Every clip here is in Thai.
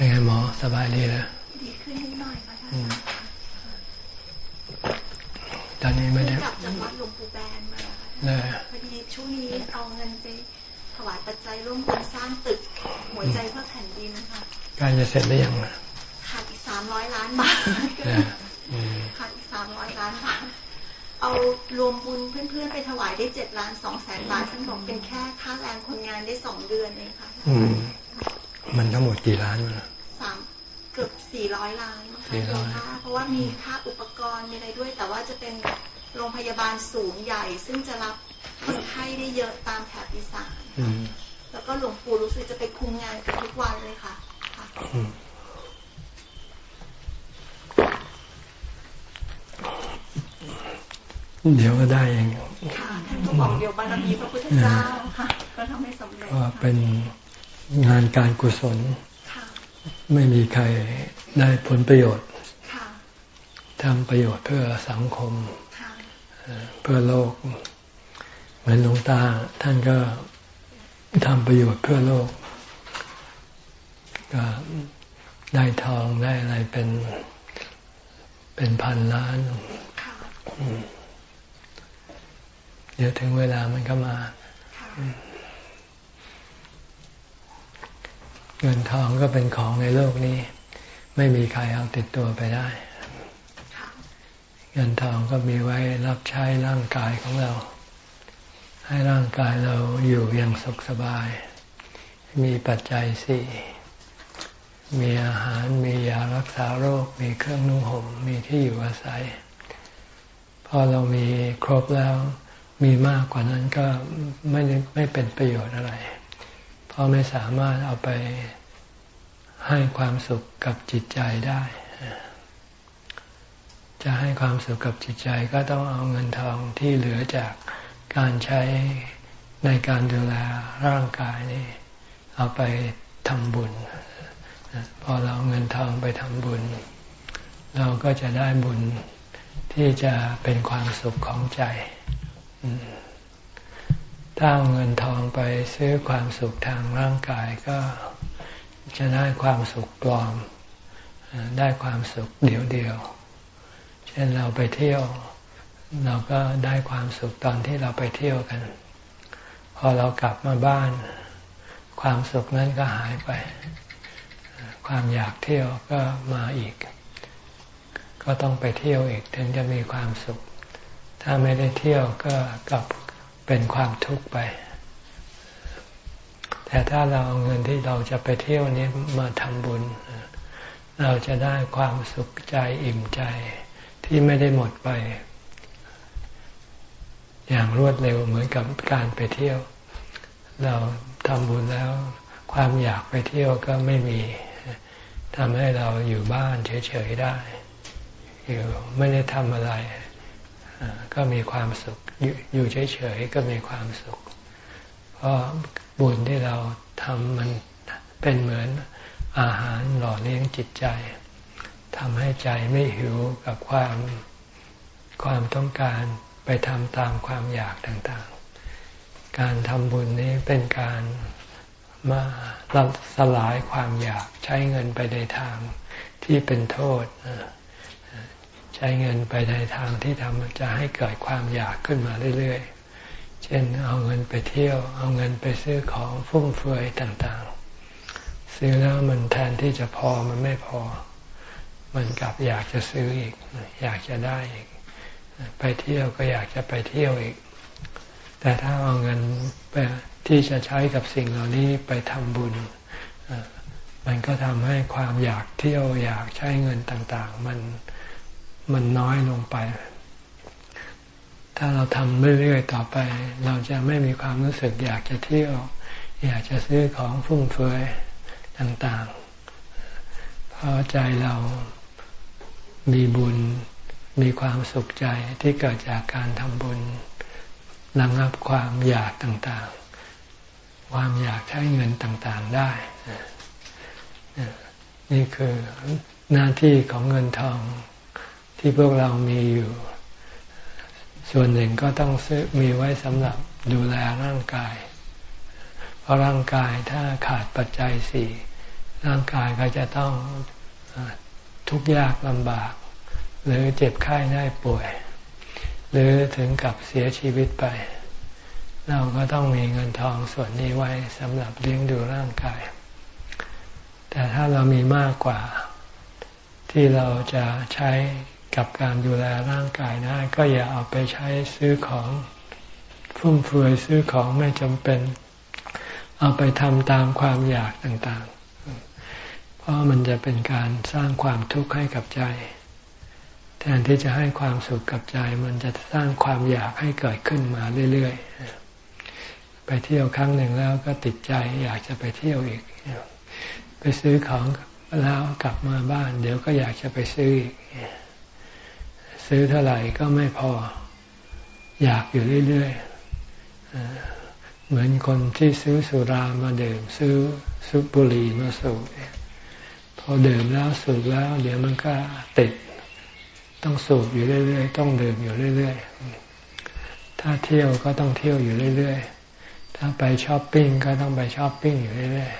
เป็นไงหมอสบายดีแล้วดีขึ้นนิดหน่อยค่ะท่านตอนนี้ไม่ได้กลับจากวัดหลวงปู่แบนมาค่ะพอดีช่วงนี้เอาเงินไปถวายปัจจัยร่วมกันสร้างตึกหัวใจเพื่อแผ่นดินนะคะการจะเสร็จหรือยังขาดอีกสามร้อยล้านบาทขาดอีกสามร้อยล้านบาทเอารวมบุญเพื่อนๆไปถวายได้เจ็ดล้านสองแสนบาทท่านบอกเป็นแค่ค่าแรงคนงานได้สองเดือนเองค่ะมันทั้งหมดกี่ล้านสามเกือบ สี่ร้อยล้านนะคะเพราะว่ามีค่าอุปกรณ์มีอะไรด้วย แต่ว่าจะเป็นโรงพยาบาลสูงใหญ่ ซึ่งจะรับคนไข้ได้เยอะตามแถบอีสานแล้วก็หลวงปู่รู้สึกจะไปคุมงานกันทุกวันเลยค่ะเดี๋ยวก็ได้เองค่ะท่านก็บอกเดี๋ยวบารมีพระพุทธเจ้าค่ะก็ทำให้สำเร็จก็เป็นงานการกุศล ไม่มีใครได้ผลประโยชน์ทำประโยชน์เพื่อสังคม เพื่อโลก เหมือนหลวงตาท่านก็ทำประโยชน์เพื่อโลก ก็ได้ทองได้อะไรเป็นเป็นพันล้านเดี๋ยวถึงเวลามันก็มา เงินทองก็เป็นของในโลกนี้ ไม่มีใครเอาติดตัวไปได้ เงินทองก็มีไว้รับใช้ร่างกายของเรา ให้ร่างกายเราอยู่อย่างสุขสบาย มีปัจจัยสี่มีอาหารมียารักษาโรค มีเครื่องนุ่งห่มมีที่อยู่อาศัย พอเรามีครบแล้วมีมากกว่านั้นก็ไม่ไม่เป็นประโยชน์อะไร เพราะไม่สามารถเอาไปให้ความสุขกับจิตใจได้ จะให้ความสุขกับจิตใจก็ต้องเอาเงินทองที่เหลือจากการใช้ในการดูแลร่างกายนี่เอาไปทำบุญ พอเราเงินทองไปทำบุญ เราก็จะได้บุญที่จะเป็นความสุขของใจ ถ้าเอาเงินทองไปซื้อความสุขทางร่างกายก็จะได้ความสุขปลอม ได้ความสุขเดียวเดียว เช่นเราไปเที่ยว เราก็ได้ความสุขตอนที่เราไปเที่ยวกัน พอเรากลับมาบ้าน ความสุขนั้นก็หายไป ความอยากเที่ยวก็มาอีก ก็ต้องไปเที่ยวอีกถึงจะมีความสุข ถ้าไม่ได้เที่ยวก็กลับ เป็นความทุกข์ไป แต่ถ้าเราเอาเงินที่เราจะไปเที่ยวนี้มาทำบุญ เราจะได้ความสุขใจอิ่มใจที่ไม่ได้หมดไป อย่างรวดเร็วเหมือนกับการไปเที่ยว เราทำบุญแล้ว ความอยากไปเที่ยวก็ไม่มีทำให้เราอยู่บ้านเฉยๆได้อยู่ไม่ได้ทำอะไร ก็มีความสุขอยู่เฉยๆก็มีความสุข เพราะบุญที่เราทำมันเป็นเหมือนอาหารหล่อเลี้ยงจิตใจทำให้ใจไม่หิวกับความความต้องการไปทำตามความอยากต่างๆ การทำบุญนี้เป็นการมาสลายความอยากใช้เงินไปในทางที่เป็นโทษ ช้เงินไปในทางที่ทำจะให้เกิดความอยากขึ้นมาเรื่อยๆ เช่นเอาเงินไปเที่ยว เอาเงินไปซื้อของฟุ่มเฟือยต่างๆ ซื้อแล้วมันแทนที่จะพอมันไม่พอ มันกลับอยากจะซื้ออีก อยากจะได้อีก ไปเที่ยวก็อยากจะไปเที่ยวอีก แต่ถ้าเอาเงินไปที่จะใช้กับสิ่งเหล่านี้ไปทำบุญ มันก็ทำให้ความอยากเที่ยวอยากใช้เงินต่างๆ มัน มันน้อยลงไป ถ้าเราทำเรื่อยๆต่อไป เราจะไม่มีความรู้สึกอยากจะเที่ยว อยากจะซื้อของฟุ่มเฟือยต่างๆ เพราะใจเรามีบุญ มีความสุขใจที่เกิดจากการทำบุญระงับความอยากต่างๆ ความอยากใช้เงินต่างๆได้ นี่คือหน้าที่ของเงินทอง ที่พวกเรามีอยู่ ส่วนหนึ่งก็ต้องซื้อมีไว้สำหรับดูแลร่างกาย เพราะร่างกายถ้าขาดปัจจัยสี่ร่างกายก็จะต้องทุกข์ยากลำบาก หรือเจ็บไข้ได้ป่วย หรือถึงกับเสียชีวิตไป เราก็ต้องมีเงินทองส่วนนี้ไว้สำหรับเลี้ยงดูร่างกาย แต่ถ้าเรามีมากกว่าที่เราจะใช้ กับการดูแลร่างกายได้ ก็อย่าเอาไปใช้ซื้อของฟุ่มเฟือยซื้อของไม่จำเป็น เอาไปทำตามความอยากต่างๆ เพราะมันจะเป็นการสร้างความทุกข์ให้กับใจ แทนที่จะให้ความสุขกับใจ มันจะสร้างความอยากให้เกิดขึ้นมาเรื่อยๆ ไปเที่ยวครั้งหนึ่งแล้วก็ติดใจอยากจะไปเที่ยวอีก ไปซื้อของแล้วกลับมาบ้าน เดี๋ยวก็อยากจะไปซื้ออีก ซื้อเท่าไหร่ก็ไม่พอ อยากอยู่เรื่อยๆเหมือนคนที่ซื้อสุรามาดื่มซื้อซุปบุหรี่มาสูบพอดื่มแล้วสูบแล้ว เดี๋ยวมันก็ติด ต้องสูบอยู่เรื่อยๆต้องดื่มอยู่เรื่อยๆถ้าเที่ยวก็ต้องเที่ยวอยู่เรื่อยๆถ้าไปช้อปปิ้งก็ต้องไปช้อปปิ้งอยู่เรื่อย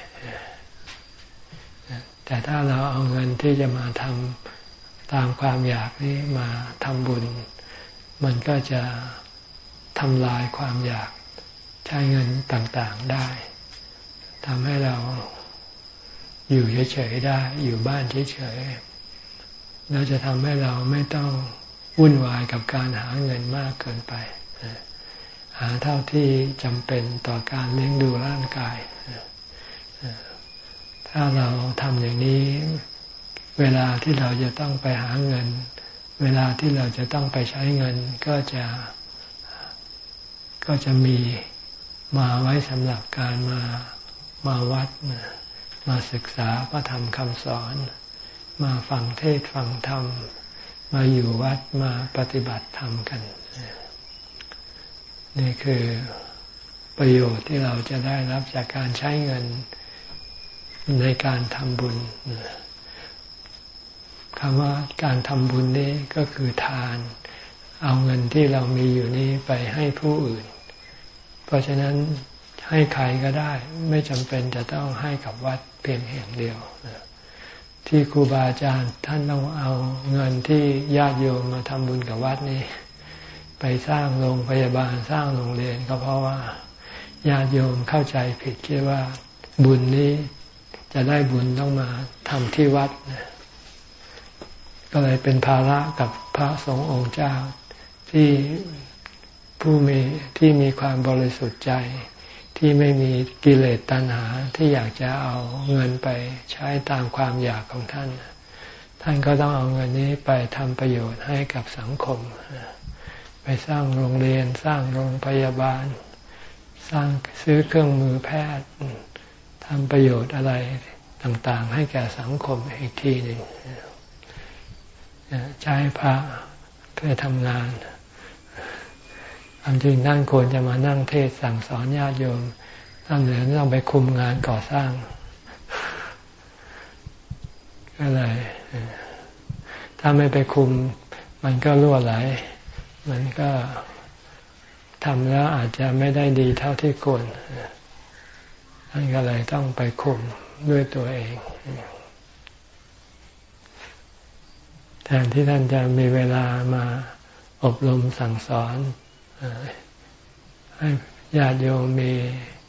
ๆแต่ถ้าเราเอาเงินที่จะมาทำ ตามความอยากนี้มาทำบุญ มันก็จะทำลายความอยากใช้เงินต่างๆได้ทำให้เราอยู่เฉยๆได้ อยู่บ้านเฉยๆเราจะทำให้เราไม่ต้องวุ่นวายกับการหาเงินมากเกินไป หาเท่าที่จำเป็นต่อการเลี้ยงดูร่างกาย ถ้าเราทำอย่างนี้ เวลาที่เราจะต้องไปหาเงิน เวลาที่เราจะต้องไปใช้เงินก็จะก็จะมีมาไว้สำหรับการมามาวัด มาศึกษาพระธรรมคำสอน มาฟังเทศฟังธรรม มาอยู่วัดมาปฏิบัติธรรมกัน นี่คือประโยชน์ที่เราจะได้รับจากการใช้เงินในการทำบุญ คำว่าการทำบุญนี้ก็คือทาน เอาเงินที่เรามีอยู่นี้ไปให้ผู้อื่น เพราะฉะนั้นให้ใครก็ได้ ไม่จำเป็นจะต้องให้กับวัดเพียงแห่งเดียว ที่ครูบาอาจารย์ท่านต้องเอาเงินที่ญาติโยมมาทำบุญกับวัดนี้ ไปสร้างโรงพยาบาลสร้างโรงเรียนก็เพราะว่าญาติโยมเข้าใจผิดคิดว่าบุญนี้จะได้บุญต้องมาทำที่วัด ก็เลยเป็นภาระกับพระสงฆ์องค์เจ้า ที่ผู้มีที่มีความบริสุทธิ์ใจ ที่ไม่มีกิเลสตัณหาที่อยากจะเอาเงินไปใช้ตามความอยากของท่าน ท่านก็ต้องเอาเงินนี้ไปทำประโยชน์ให้กับสังคม ไปสร้างโรงเรียนสร้างโรงพยาบาล สร้างซื้อเครื่องมือแพทย์ทำประโยชน์อะไรต่างๆ ให้แก่สังคมอีกทีหนึ่ง ใช้พระเพื่อทำงานความจริงท่านควรจะมานั่งเทศสั่งสอนญาติโยมท่านเหลือต้องไปคุมงานก่อสร้าง ก็เลยถ้าไม่ไปคุม มันก็รั่วไหล มันก็ทำแล้วอาจจะไม่ได้ดีเท่าที่ควรท่านก็เลยต้องไปคุมด้วยตัวเอง แทนที่ท่านจะมีเวลามาอบรมสั่งสอน ให้ญาติโยมมี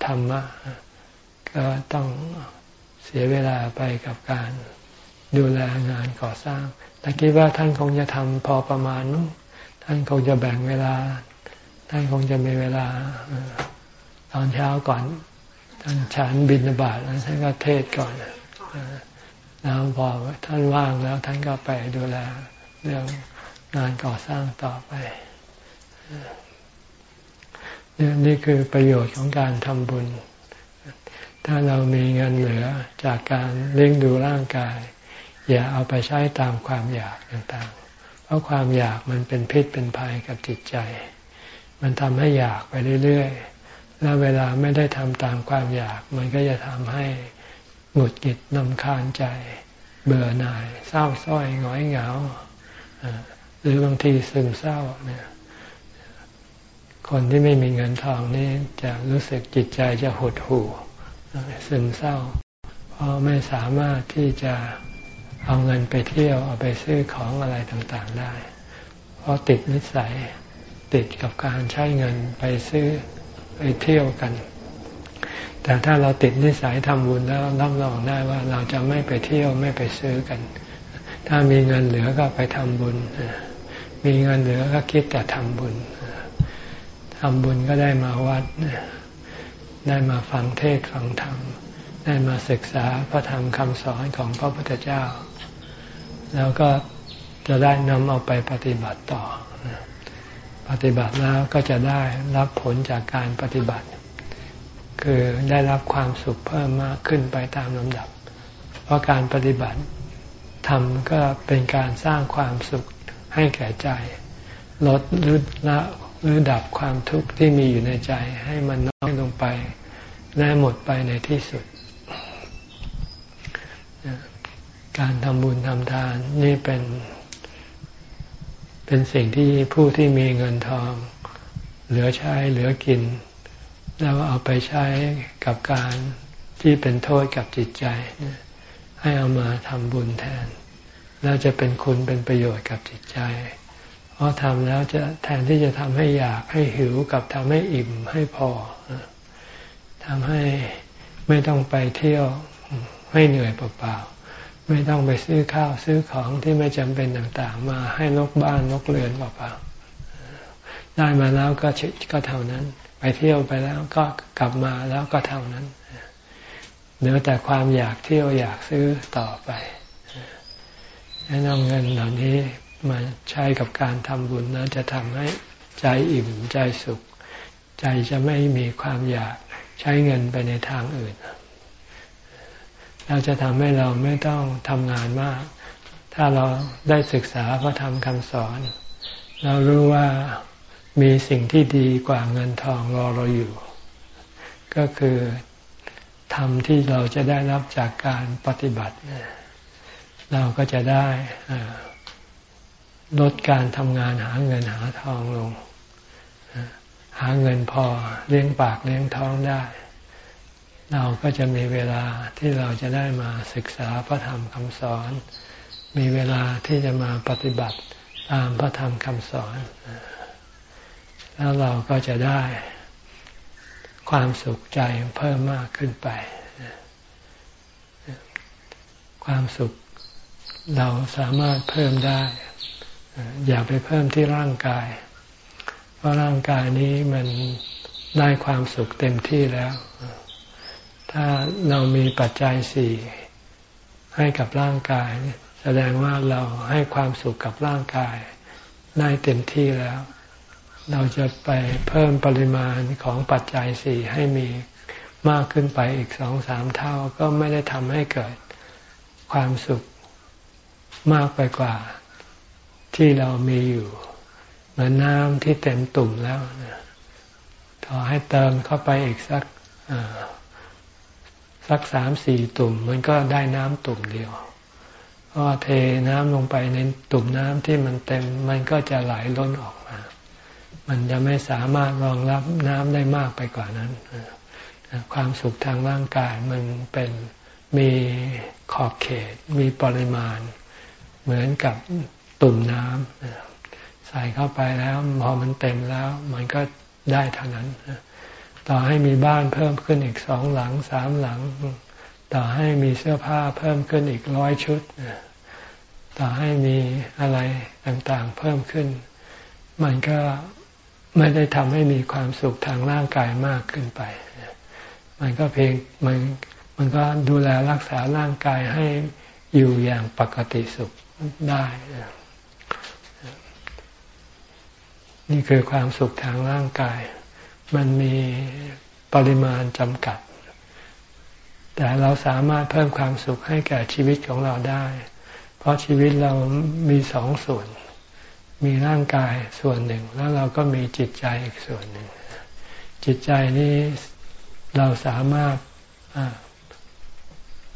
ธรรมะ ก็ต้องเสียเวลาไปกับการดูแลงานก่อสร้างแต่คิดว่าท่านคงจะทำพอประมาณนู้ท่านคงจะแบ่งเวลา ท่านคงจะมีเวลาตอนเช้าก่อน ท่านฉันบินบาตแล้วท่านก็เทศก่อน แล้วพอท่านว่างแล้วท่านก็ไปดูแลเรื่องงานก่อสร้างต่อไปนี่คือประโยชน์ของการทำบุญ ถ้าเรามีเงินเหลือจากการเลี้ยงดูร่างกาย อย่าเอาไปใช้ตามความอยากต่างๆ เพราะความอยากมันเป็นพิษเป็นภัยกับจิตใจ มันทำให้อยากไปเรื่อยๆ แล้วเวลาไม่ได้ทำตามความอยาก มันก็จะทำให้ หงุดหงิดนำคาญใจ เบื่อหน่าย เศร้าส้อยหงอยเหงาหรือบางทีซึมเศร้าเนี่ยคนที่ไม่มีเงินทองนี่จะรู้สึกจิตใจจะหดหู่ซึมเศร้า เพราะไม่สามารถที่จะเอาเงินไปเที่ยวเอาไปซื้อของอะไรต่างๆได้ เพราะติดนิสัยติดกับการใช้เงินไปซื้อไปเที่ยวกัน แต่ถ้าเราติดนิสัยทำบุญแล้วรับรองได้ว่าเราจะไม่ไปเที่ยวไม่ไปซื้อกัน ถ้ามีเงินเหลือก็ไปทำบุญ มีเงินเหลือก็คิดแต่ทำบุญทำบุญก็ได้มาวัด ได้มาฟังเทศฟังธรรม ได้มาศึกษาพระธรรมคำสอนของพระพุทธเจ้า แล้วก็จะได้นำเอาไปปฏิบัติต่อ ปฏิบัติแล้วก็จะได้รับผลจากการปฏิบัติ คือได้รับความสุขเพิ่มมากขึ้นไปตามลำดับ เพราะการปฏิบัติทำก็เป็นการสร้างความสุขให้แก่ใจ ลดหรือละหรือดับความทุกข์ที่มีอยู่ในใจให้มันน้อยลงไป และหมดไปในที่สุด การทำบุญทำทานนี่เป็น เป็นสิ่งที่ผู้ที่มีเงินทอง เหลือใช้เหลือกิน แล้วเอาไปใช้กับการที่เป็นโทษกับจิตใจ ให้เอามาทำบุญแทน แล้วจะเป็นคุณเป็นประโยชน์กับจิตใจ เพราะทำแล้วจะแทนที่จะทำให้อยากให้หิวกับทำให้อิ่มให้พอทำให้ไม่ต้องไปเที่ยวให้เหนื่อยเปล่าๆไม่ต้องไปซื้อข้าวซื้อของที่ไม่จำเป็นต่างๆ มาให้ลกบ้านลกเรือนเปล่าๆได้มาแล้วก็ก็เท่านั้น ไปเที่ยวไปแล้วก็กลับมาแล้วก็เท่านั้นเหลือแต่ความอยากเที่ยวอยากซื้อต่อไปให้นำเงินเหล่านี้มาใช้กับการทำบุญแล้วจะทำให้ใจอิ่มใจสุข ใจจะไม่มีความอยากใช้เงินไปในทางอื่น เราจะทำให้เราไม่ต้องทำงานมาก ถ้าเราได้ศึกษาพระธรรมคำสอน เรารู้ว่า มีสิ่งที่ดีกว่าเงินทองรอเราอยู่ ก็คือธรรมที่เราจะได้รับจากการปฏิบัติ เราก็จะได้ลดการทำงานหาเงินหาทองลง หาเงินพอเลี้ยงปากเลี้ยงท้องได้ เราก็จะมีเวลาที่เราจะได้มาศึกษาพระธรรมคำสอน มีเวลาที่จะมาปฏิบัติตามพระธรรมคำสอน แล้วเราก็จะได้ความสุขใจเพิ่มมากขึ้นไป ความสุขเราสามารถเพิ่มได้ อย่าไปเพิ่มที่ร่างกาย เพราะร่างกายนี้มันได้ความสุขเต็มที่แล้ว ถ้าเรามีปัจจัยสี่ให้กับร่างกาย แสดงว่าเราให้ความสุขกับร่างกายได้เต็มที่แล้ว เราจะไปเพิ่มปริมาณของปัจจัยสี่ให้มีมากขึ้นไปอีกสองสามเท่าก็ไม่ได้ทำให้เกิดความสุขมากไปกว่าที่เรามีอยู่ เหมือนน้ำที่เต็มตุ่มแล้วต่อให้เติมเข้าไปอีกสักสักสามสี่ตุ่ม มันก็ได้น้ำตุ่มเดียวเพราะเทน้ำลงไปในตุ่มน้ำที่มันเต็ม มันก็จะไหลล้นออก มันจะไม่สามารถรองรับน้ำได้มากไปกว่านั้น ความสุขทางร่างกายมันเป็นมีขอบเขต มีปริมาณ เหมือนกับตุ่มน้ำใส่เข้าไปแล้วพอมันเต็มแล้ว มันก็ได้เท่านั้น ต่อให้มีบ้านเพิ่มขึ้นอีกสองหลังสามหลัง ต่อให้มีเสื้อผ้าเพิ่มขึ้นอีกร้อยชุด ต่อให้มีอะไรต่างๆเพิ่มขึ้น มันก็ ไม่ได้ทำให้มีความสุขทางร่างกายมากขึ้นไป มันก็เพียงมันมันก็ดูแลรักษาร่างกายให้อยู่อย่างปกติสุขได้ นี่คือความสุขทางร่างกาย มันมีปริมาณจำกัด แต่เราสามารถเพิ่มความสุขให้แก่ชีวิตของเราได้ เพราะชีวิตเรามีสองส่วน มีร่างกายส่วนหนึ่ง แล้วเราก็มีจิตใจอีกส่วนหนึ่ง จิตใจนี้เราสามารถ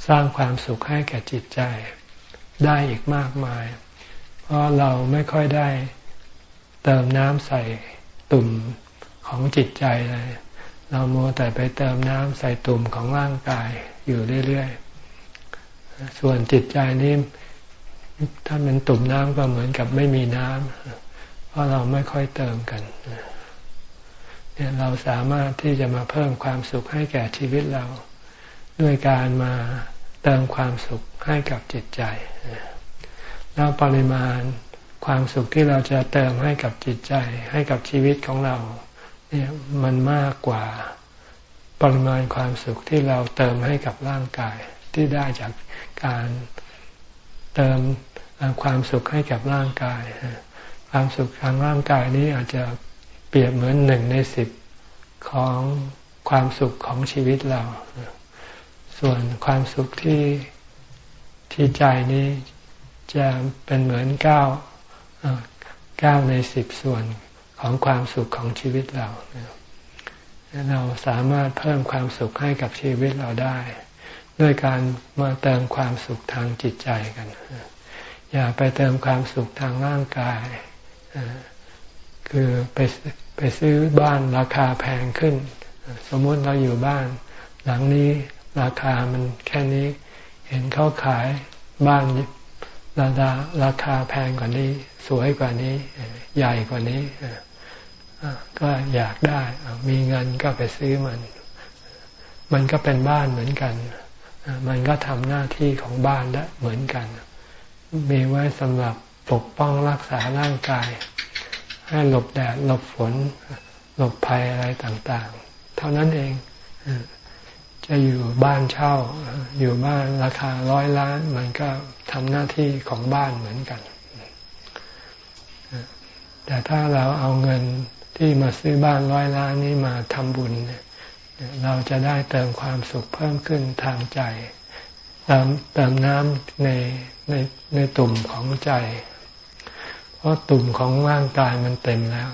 สร้างความสุขให้แก่จิตใจได้อีกมากมาย เพราะเราไม่ค่อยได้เติมน้ำใส่ตุ่มของจิตใจเลย เราโมแต่ไปเติมน้ำใส่ตุ่มของร่างกายอยู่เรื่อยๆ ส่วนจิตใจนี้ ถ้าเป็นตุ่มน้ำก็เหมือนกับไม่มีน้ำเพราะเราไม่ค่อยเติมกันเนี่ยเราสามารถที่จะมาเพิ่มความสุขให้แก่ชีวิตเรา ด้วยการมาเติมความสุขให้กับจิตใจ แล้วปริมาณความสุขที่เราจะเติมให้กับจิตใจ ให้กับชีวิตของเรา เนี่ยมันมากกว่าปริมาณความสุขที่เราเติมให้กับร่างกายที่ได้จากการ เติมความสุขให้กับร่างกาย ความสุขทางร่างกายนี้อาจจะเปรียบเหมือนหนึ่งในสิบของความสุขของชีวิตเรา ส่วนความสุขที่ที่ใจนี้จะเป็นเหมือนเก้าเก้าในสิบส่วนของความสุขของชีวิตเรา เราสามารถเพิ่มความสุขให้กับชีวิตเราได้ ด้วยการมาเติมความสุขทางจิตใจกัน อย่าไปเติมความสุขทางร่างกาย คือไปไปซื้อบ้านราคาแพงขึ้น สมมติเราอยู่บ้าน หลังนี้ราคามันแค่นี้ เห็นเขาขายบ้านราคาราคาแพงกว่านี้ สวยกว่านี้ ใหญ่กว่านี้ก็อยากได้มีเงินก็ไปซื้อมัน มันก็เป็นบ้านเหมือนกัน มันก็ทำหน้าที่ของบ้านและเหมือนกัน มีไว้สำหรับปกป้องรักษาร่างกาย ให้หลบแดดหลบฝน หลบภัยอะไรต่างๆ เท่านั้นเองจะอยู่บ้านเช่า อยู่บ้านราคาร้อยล้าน มันก็ทำหน้าที่ของบ้านเหมือนกัน แต่ถ้าเราเอาเงินที่มาซื้อบ้านร้อยล้านนี้มาทำบุญเนี่ย เราจะได้เติมความสุขเพิ่มขึ้นทางใจ เติมเติมน้ำในในในตุ่มของใจ เพราะตุ่มของร่างกายมันเต็มแล้ว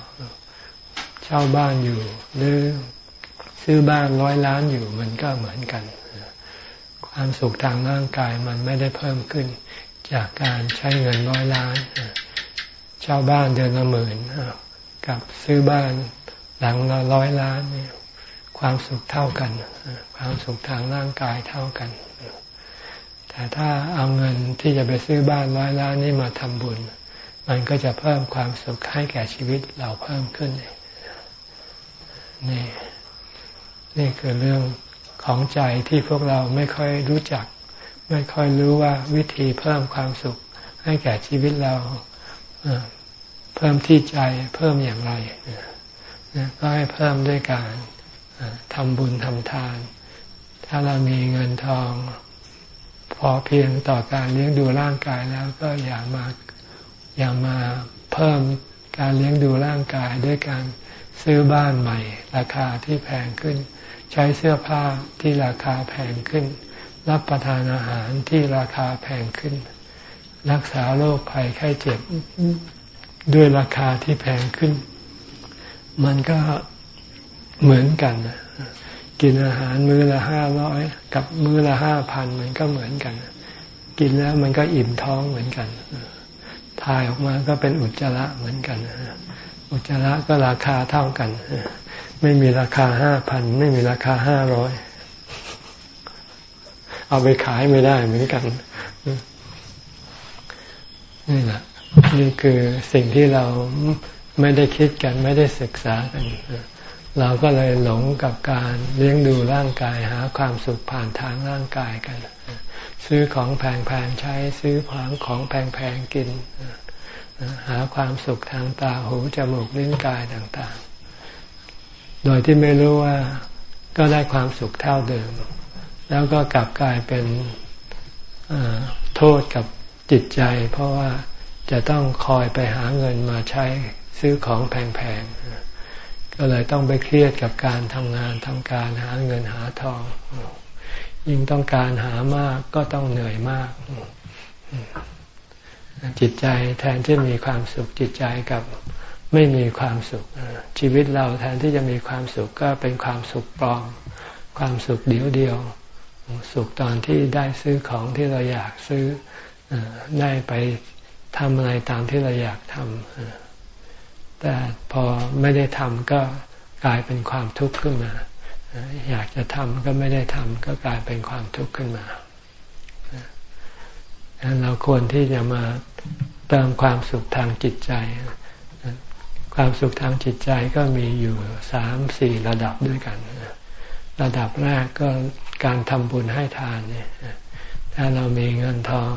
เช่าบ้านอยู่ หรือซื้อบ้านร้อยล้านอยู่มันก็เหมือนกัน ความสุขทางร่างกายมันไม่ได้เพิ่มขึ้น จากการใช้เงินร้อยล้านเช่าบ้านเดือนละหมื่นกับซื้อบ้านหลังละร้อยล้านเนี่ย ความสุขเท่ากัน ความสุขทางร่างกายเท่ากัน แต่ถ้าเอาเงินที่จะไปซื้อบ้านร้อยล้านนี่มาทำบุญ มันก็จะเพิ่มความสุขให้แก่ชีวิตเราเพิ่มขึ้นนี่นี่คือเรื่องของใจที่พวกเราไม่ค่อยรู้จัก ไม่ค่อยรู้ว่าวิธีเพิ่มความสุขให้แก่ชีวิตเราเพิ่มที่ใจเพิ่มอย่างไรก็ให้เพิ่มด้วยการ ทำบุญทำทาน ถ้าเรามีเงินทอง พอเพียงต่อการเลี้ยงดูร่างกายแล้วก็อย่ามาอย่ามาเพิ่มการเลี้ยงดูร่างกายด้วยการซื้อบ้านใหม่ ราคาที่แพงขึ้น ใช้เสื้อผ้าที่ราคาแพงขึ้น รับประทานอาหารที่ราคาแพงขึ้น รักษาโรคภัยไข้เจ็บด้วยราคาที่แพงขึ้น มันก็ เหมือนกันกินอาหารมื้อละห้าร้อยกับมื้อละห้าพันมันก็เหมือนกัน กินแล้วมันก็อิ่มท้องเหมือนกันถ่ายออกมาก็เป็นอุจจาระเหมือนกันอุจจาระก็ราคาเท่ากัน ไม่มีราคาห้าพันไม่มีราคาห้าร้อยเอาไปขายไม่ได้เหมือนกันนี่แหละนี่คือสิ่งที่เราไม่ได้คิดกัน ไม่ได้ศึกษากัน เราก็เลยหลงกับการเลี้ยงดูร่างกายหาความสุขผ่านทางร่างกายกัน ซื้อของแพงๆใช้ซื้อของของแพงๆกิน หาความสุขทางตาหูจมูกลิ้นกายต่างๆ โดยที่ไม่รู้ว่าก็ได้ความสุขเท่าเดิม แล้วก็กลับกลายเป็นโทษกับจิตใจ เพราะว่าจะต้องคอยไปหาเงินมาใช้ซื้อของแพงๆ ก็เลยต้องไปเครียดกับการทำงานทำการหาเงินหาทอง ยิ่งต้องการหามากก็ต้องเหนื่อยมาก จิตใจแทนที่มีความสุขจิตใจกับไม่มีความสุข ชีวิตเราแทนที่จะมีความสุขก็เป็นความสุขปลอม ความสุขเดียวเดียว สุขตอนที่ได้ซื้อของที่เราอยากซื้อได้ไปทำอะไรตามที่เราอยากทำ แต่พอไม่ได้ทำก็กลายเป็นความทุกข์ขึ้นมา อยากจะทำก็ไม่ได้ทำก็กลายเป็นความทุกข์ขึ้นมาเราควรที่จะมาเติมความสุขทางจิตใจ ความสุขทางจิตใจก็มีอยู่สามสี่ระดับด้วยกัน ระดับแรกก็การทำบุญให้ทานเนี่ยถ้าเรามีเงินทอง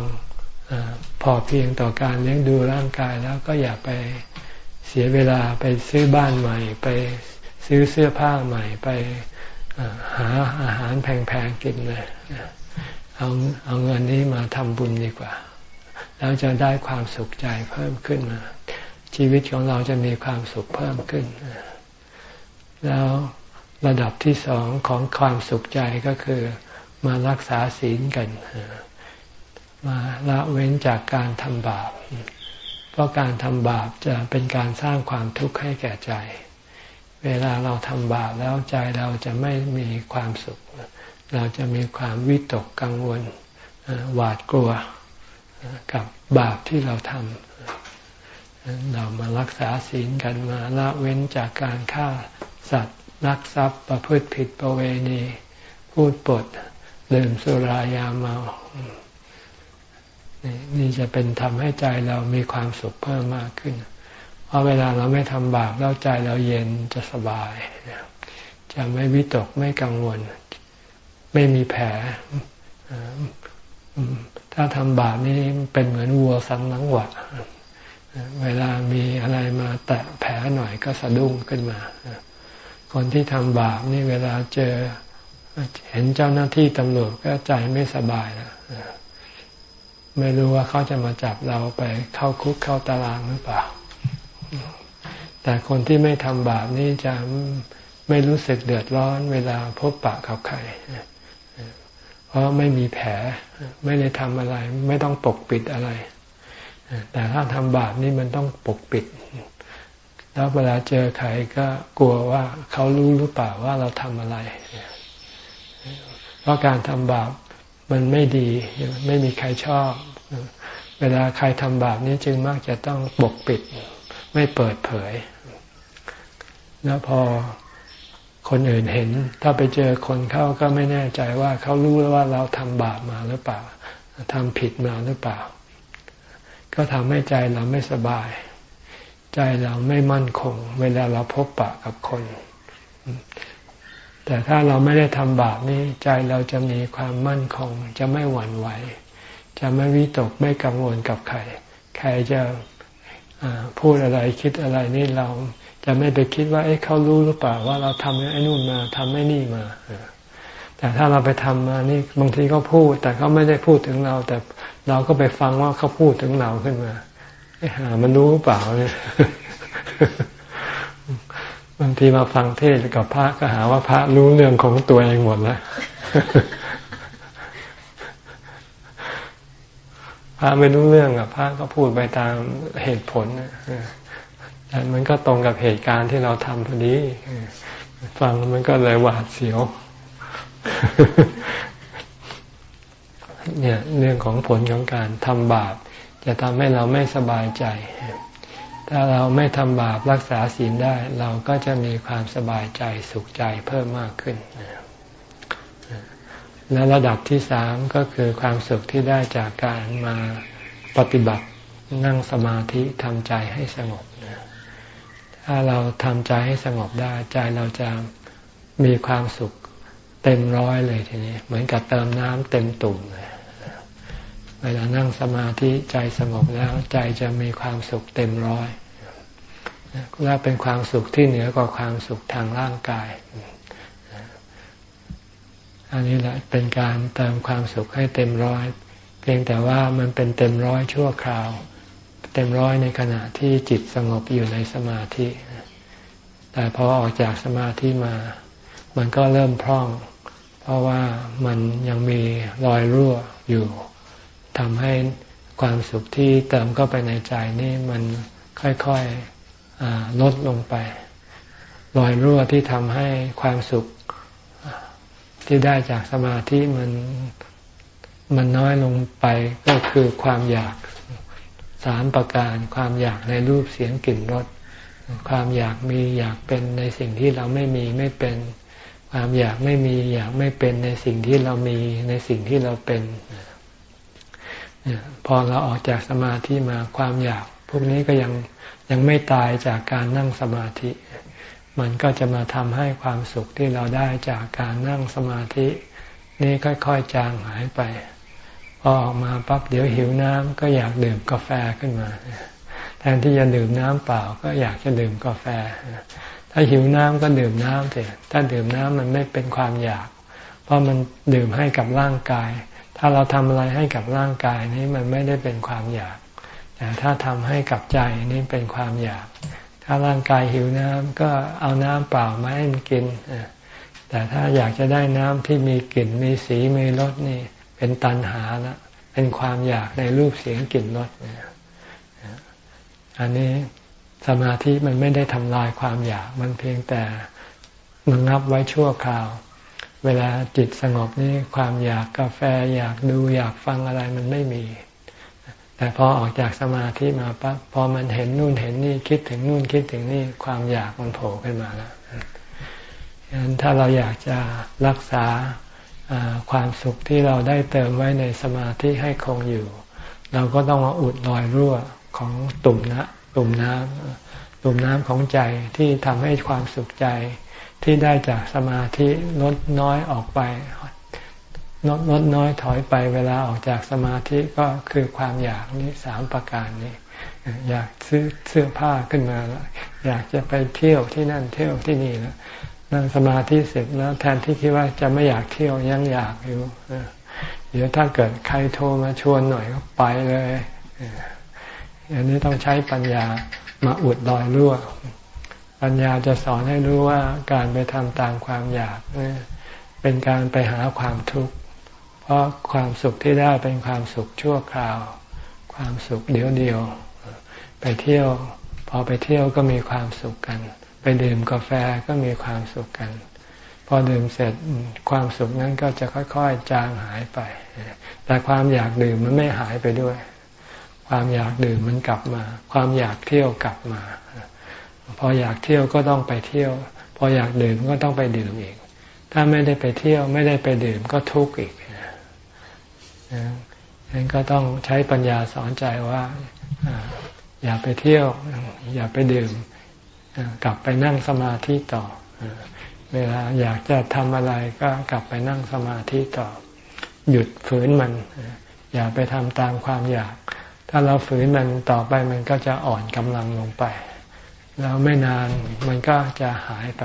อพอเพียงต่อการเลี้ยงดูร่างกายแล้วก็อย่าไป สียเวลาไปซื้อบ้านใหม่ ไปซื้อเสื้อผ้าใหม่ ไปหาอาหารแพงๆกินเลยเอาเอาเงินนี้มาทำบุญดีกว่า แล้วจะได้ความสุขใจเพิ่มขึ้นมา ชีวิตของเราจะมีความสุขเพิ่มขึ้น แล้วระดับที่สองของความสุขใจก็คือมารักษาศีลกัน มาละเว้นจากการทำบาป เพราะการทำบาปจะเป็นการสร้างความทุกข์ให้แก่ใจ เวลาเราทำบาปแล้วใจเราจะไม่มีความสุข เราจะมีความวิตกกังวลหวาดกลัวกับบาปที่เราทำเรามารักษาศีลกันมาละเว้นจากการฆ่าสัตว์ลักทรัพย์ประพฤติผิดประเวณี พูดปดดื่มสุรายาเมา นี่จะเป็นทำให้ใจเรามีความสุขเพิ่มมากขึ้น เพราะเวลาเราไม่ทำบาปแล้วใจเราเย็นจะสบาย จะไม่วิตกไม่กังวล ไม่มีแผล ถ้าทำบาปนี่เป็นเหมือนวัวสันหลังหวะเวลามีอะไรมาแตะแผลหน่อยก็สะดุ้งขึ้นมา คนที่ทำบาปนี่เวลาเจอเห็นเจ้าหน้าที่ตำรวจก็ใจไม่สบายนะ ไม่รู้ว่าเขาจะมาจับเราไปเข้าคุกเข้าตารางหรือเปล่า แต่คนที่ไม่ทำบาปนี่จะไม่รู้สึกเดือดร้อนเวลาพบปะกับใคร เพราะไม่มีแผล ไม่ได้ทำอะไร ไม่ต้องปกปิดอะไร แต่ถ้าทำบาปนี่มันต้องปกปิด แล้วเวลาเจอใครก็กลัวว่าเขารู้หรือเปล่าว่าเราทำอะไร เพราะการทำบาป มันไม่ดี ไม่มีใครชอบ เวลาใครทำบาปนี้จึงมักจะต้องปกปิด ไม่เปิดเผย แล้วพอคนอื่นเห็น ถ้าไปเจอคนเขาก็ไม่แน่ใจว่าเขารู้ว่าเราทำบาปมาหรือเปล่าทำผิดมาหรือเปล่า ก็ทำให้ใจเราไม่สบาย ใจเราไม่มั่นคง เวลาเราพบปะกับคน แต่ถ้าเราไม่ได้ทำบาปนี้ใจเราจะมีความมั่นคง จะไม่หวั่นไหว จะไม่วิตกไม่กังวลกับใคร ใครจะพูดอะไรคิดอะไรนี่เราจะไม่ไปคิดว่า เอ๊ะเขารู้หรือเปล่าว่าเราทำไอ้นู่นมาทำไอ้นี่มาแต่ถ้าเราไปทำมานี่บางทีเขาพูด แต่เขาไม่ได้พูดถึงเรา แต่เราก็ไปฟังว่าเขาพูดถึงเราขึ้นมาไอ้หามันรู้เปล่าเนี่ย บางทีมาฟังเทศกับพระก็หาว่าพระรู้เรื่องของตัวเองหมดแล้วพระไม่รู้เรื่องอะพระก็พูดไปตามเหตุผลแต่มันก็ตรงกับเหตุการณ์ที่เราทำพอดีฟังมันก็เลยหวาดเสียว เนี่ย เรื่องของผลของการทำบาป จะทำให้เราไม่สบายใจ ถ้าเราไม่ทำบาปรักษาศีลได้ เราก็จะมีความสบายใจสุขใจเพิ่มมากขึ้น และระดับที่สามก็คือความสุขที่ได้จากการมาปฏิบัตินั่งสมาธิทำใจให้สงบ ถ้าเราทำใจให้สงบได้ ใจเราจะมีความสุขเต็มร้อยเลยทีนี้ เหมือนกับเติมน้ำเต็มตุ่มเลย เวลานั่งสมาธิใจสงบแล้วใจจะมีความสุขเต็มร้อยและเป็นความสุขที่เหนือกว่าความสุขทางร่างกาย อันนี้แหละเป็นการเติมความสุขให้เต็มร้อย เพียงแต่ว่ามันเป็นเต็มร้อยชั่วคราว เต็มร้อยในขณะที่จิตสงบอยู่ในสมาธิ แต่พอออกจากสมาธิมา มันก็เริ่มพร่อง เพราะว่ามันยังมีรอยรั่วอยู่ ทำให้ความสุขที่เติมเข้าไปในใจนี่มันค่อยๆลดลงไป รอยรั่วที่ทำให้ความสุขที่ได้จากสมาธิมันมันน้อยลงไปก็คือความอยากสามประการความอยากในรูปเสียงกลิ่นรสความอยากมีอยากเป็นในสิ่งที่เราไม่มีไม่เป็น ความอยากไม่มีอยากไม่เป็นในสิ่งที่เรามีในสิ่งที่เราเป็น พอเราออกจากสมาธิมาความอยาก พวกนี้ก็ยังยังไม่ตายจากการนั่งสมาธิ มันก็จะมาทำให้ความสุขที่เราได้จากการนั่งสมาธิ นี่ค่อยๆจางหายไป พอออกมาปั๊บเดี๋ยวหิวน้ำก็อยากดื่มกาแฟขึ้นมา แทนที่จะดื่มน้ำเปล่าก็อยากจะดื่มกาแฟ ถ้าหิวน้ำก็ดื่มน้ำเถอะถ้าดื่มน้ำมันไม่เป็นความอยาก เพราะมันดื่มให้กับร่างกาย ถ้าเราทำอะไรให้กับร่างกายนี้มันไม่ได้เป็นความอยาก แต่ถ้าทำให้กับใจนี่เป็นความอยาก ถ้าร่างกายหิวน้ำก็เอาน้ำเปล่ามาให้มันกิน แต่ถ้าอยากจะได้น้ำที่มีกลิ่นมีสีมีรสนี่ เป็นตันหาละเป็นความอยากในรูปเสียงกลิ่นรสอันนี้สมาธิมันไม่ได้ทำลายความอยาก มันเพียงแต่มันงับไว้ชั่วคราว เวลาจิตสงบนี่ความอยากกาแฟอยากดูอยากฟังอะไรมันไม่มี แต่พอออกจากสมาธิมาปั๊บพอมันเห็นนู่นเห็นนี่คิดถึงนู่นคิดถึงนี่ความอยากมันโผล่ขึ้นมาแล้วฉะนั้นถ้าเราอยากจะรักษาความสุขที่เราได้เติมไว้ในสมาธิให้คงอยู่ เราก็ต้องมาอุดรอยรั่วของตุ่มนะตุ่มน้ำตุ่มน้ำของใจที่ทำให้ความสุขใจ ที่ได้จากสมาธิลดน้อยออกไปลดลดน้อยถอยไปเวลาออกจากสมาธิก็คือความอยากนี้สามประการนี้ อยากซื้อเสื้อผ้าขึ้นมาแล้วอยากจะไปเที่ยวที่นั่นเที่ยวที่นี่แล้วนั่งสมาธิเสร็จแล้วแทนที่คิดว่าจะไม่อยากเที่ยวยังอยากอยู่เดี๋ยวถ้าเกิดใครโทรมาชวนหน่อยก็ไปเลยอันนี้ต้องใช้ปัญญามาอุดรอยรั่ว ปัญญาจะสอนให้รู้ว่าการไปทำตามความอยากเป็นการไปหาความทุกข์ เพราะความสุขที่ได้เป็นความสุขชั่วคราว ความสุขเดียวเดียว ไปเที่ยว พอไปเที่ยวก็มีความสุขกัน ไปดื่มกาแฟก็มีความสุขกัน พอดื่มเสร็จความสุขนั้นก็จะค่อยๆจางหายไป แต่ความอยากดื่มมันไม่หายไปด้วย ความอยากดื่มมันกลับมา ความอยากเที่ยวกลับมา พออยากเที่ยวก็ต้องไปเที่ยว พออยากดื่มก็ต้องไปดื่มอีก ถ้าไม่ได้ไปเที่ยวไม่ได้ไปดื่มก็ทุกข์อีกนั้นก็ต้องใช้ปัญญาสอนใจว่าอย่าไปเที่ยว อย่าไปดื่มกลับไปนั่งสมาธิต่อ เวลาอยากจะทำอะไรก็กลับไปนั่งสมาธิต่อ หยุดฝืนมัน อย่าไปทำตามความอยาก ถ้าเราฝืนมันต่อไปมันก็จะอ่อนกำลังลงไป แล้วไม่นานมันก็จะหายไป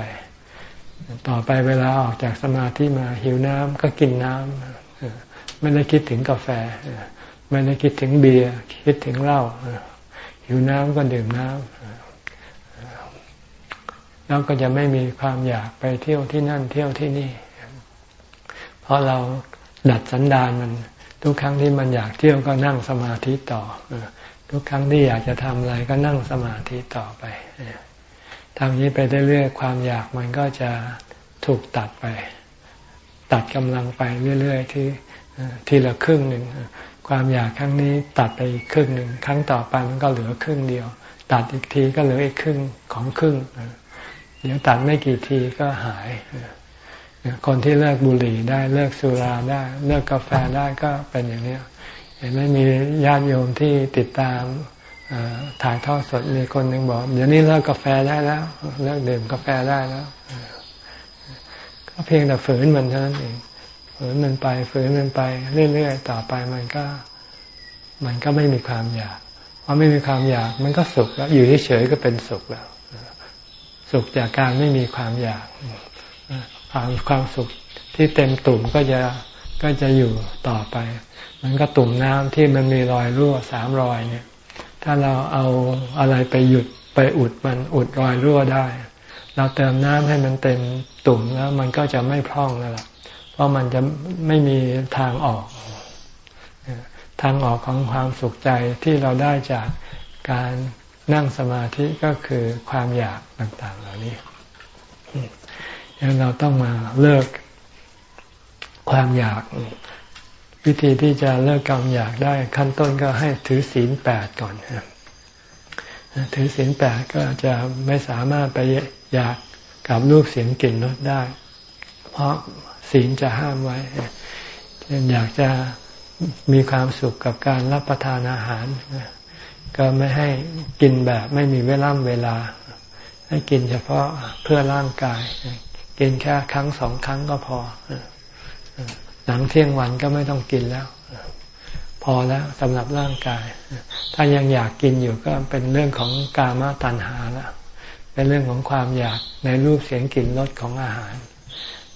ต่อไปเวลาออกจากสมาธิมาหิวน้ำก็กินน้ำไม่ได้คิดถึงกาแฟ ไม่ได้คิดถึงเบียร์คิดถึงเหล้าหิวน้ำก็ดื่มน้ำแล้วก็จะไม่มีความอยากไปเที่ยวที่นั่นเที่ยวที่นี่ เพราะเราดัดสันดานมันทุกครั้งที่มันอยากเที่ยวก็นั่งสมาธิต่อ ทุกครั้งที่อยากจะทำอะไรก็นั่งสมาธิต่อไปทำนี้ไปเรื่อยๆความอยากมันก็จะถูกตัดไป ตัดกำลังไปเรื่อยๆที่ทีละครึ่งหนึ่งความอยากครั้งนี้ตัดไปอีกครึ่งหนึ่งครั้งต่อไปมันก็เหลือครึ่งเดียว ตัดอีกทีก็เหลืออีกครึ่งของครึ่งเดี๋ยวตัดไม่กี่ทีก็หายคนที่เลิกบุหรี่ได้เลิกสุราได้ เลิกกาแฟได้ก็เป็นอย่างนี้ เห็นไหมมีญาติโยมที่ติดตามถ่ายทอดสดมีคนหนึ่งบอกเดี๋ยวนี้เลิกกาแฟได้แล้วเลิกดื่มกาแฟได้แล้ว ก็เพียงแต่ฝืนมันเท่านั้นเองฝืนมันไปฝืนมันไปเรื่อยๆต่อไปมันก็ มันก็ไม่มีความอยากพอไม่มีความอยาก มันก็สุขแล้ว อยู่เฉยๆก็เป็นสุขแล้ว สุขจากการไม่มีความอยากความความสุขที่เต็มตุ่มก็จะก็จะอยู่ต่อไป มันก็ตุ่มน้ำที่มันมีรอยรั่วสามรอยเนี่ย ถ้าเราเอาอะไรไปหยุดไปอุดมันอุดรอยรั่วได้ เราเติมน้ำให้มันเต็มตุ่มแล้ว มันก็จะไม่พร่องแล้วล่ะราะมันจะไม่มีทางออก ทางออกของความสุขใจที่เราได้จากการนั่งสมาธิก็คือความอยากต่าง ๆ เหล่านี้ดังเราต้องมาเลิกความอยาก วิธีที่จะเลิกความอยากได้ขั้นต้นก็ให้ถือศีลแปดก่อนถือศีลแปดก็จะไม่สามารถไปอยากกับรูปเสียงกลิ่นรสได้ เพราะศีลจะห้ามไว้เช่นอยากจะมีความสุขกับการรับประทานอาหาร ก็ไม่ให้กินแบบไม่มีเวลาเวลา ให้กินเฉพาะเพื่อร่างกาย กินแค่ครั้งสองครั้งก็พอ หลังเที่ยงวันก็ไม่ต้องกินแล้ว พอแล้วสำหรับร่างกาย ถ้ายังอยากกินอยู่ก็เป็นเรื่องของกามาตัณหาแล้วเป็นเรื่องของความอยากในรูปเสียงกลิ่นรสของอาหาร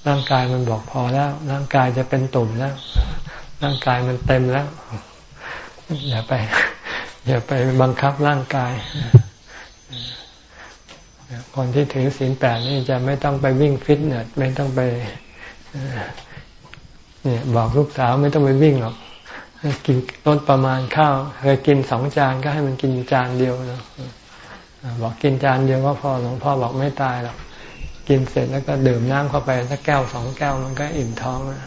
ร่างกายมันบอกพอแล้ว ร่างกายจะเป็นตุ่มแล้ว ร่างกายมันเต็มแล้ว อย่าไป อย่าไปบังคับร่างกายคนที่ถือศีลแปดนี่จะไม่ต้องไปวิ่งฟิตเนสไม่ต้องไป เนี่ย บอกลูกสาวไม่ต้องไปวิ่งหรอกกินลดประมาณข้าวเคยกินสองจานก็ให้มันกินจานเดียวนะบอกกินจานเดียวก็พอหลวงพ่อบอกไม่ตายหรอกกินเสร็จแล้วก็ดื่มน้ำเข้าไปสักแก้วสองแก้วมันก็อิ่มท้องแล้ว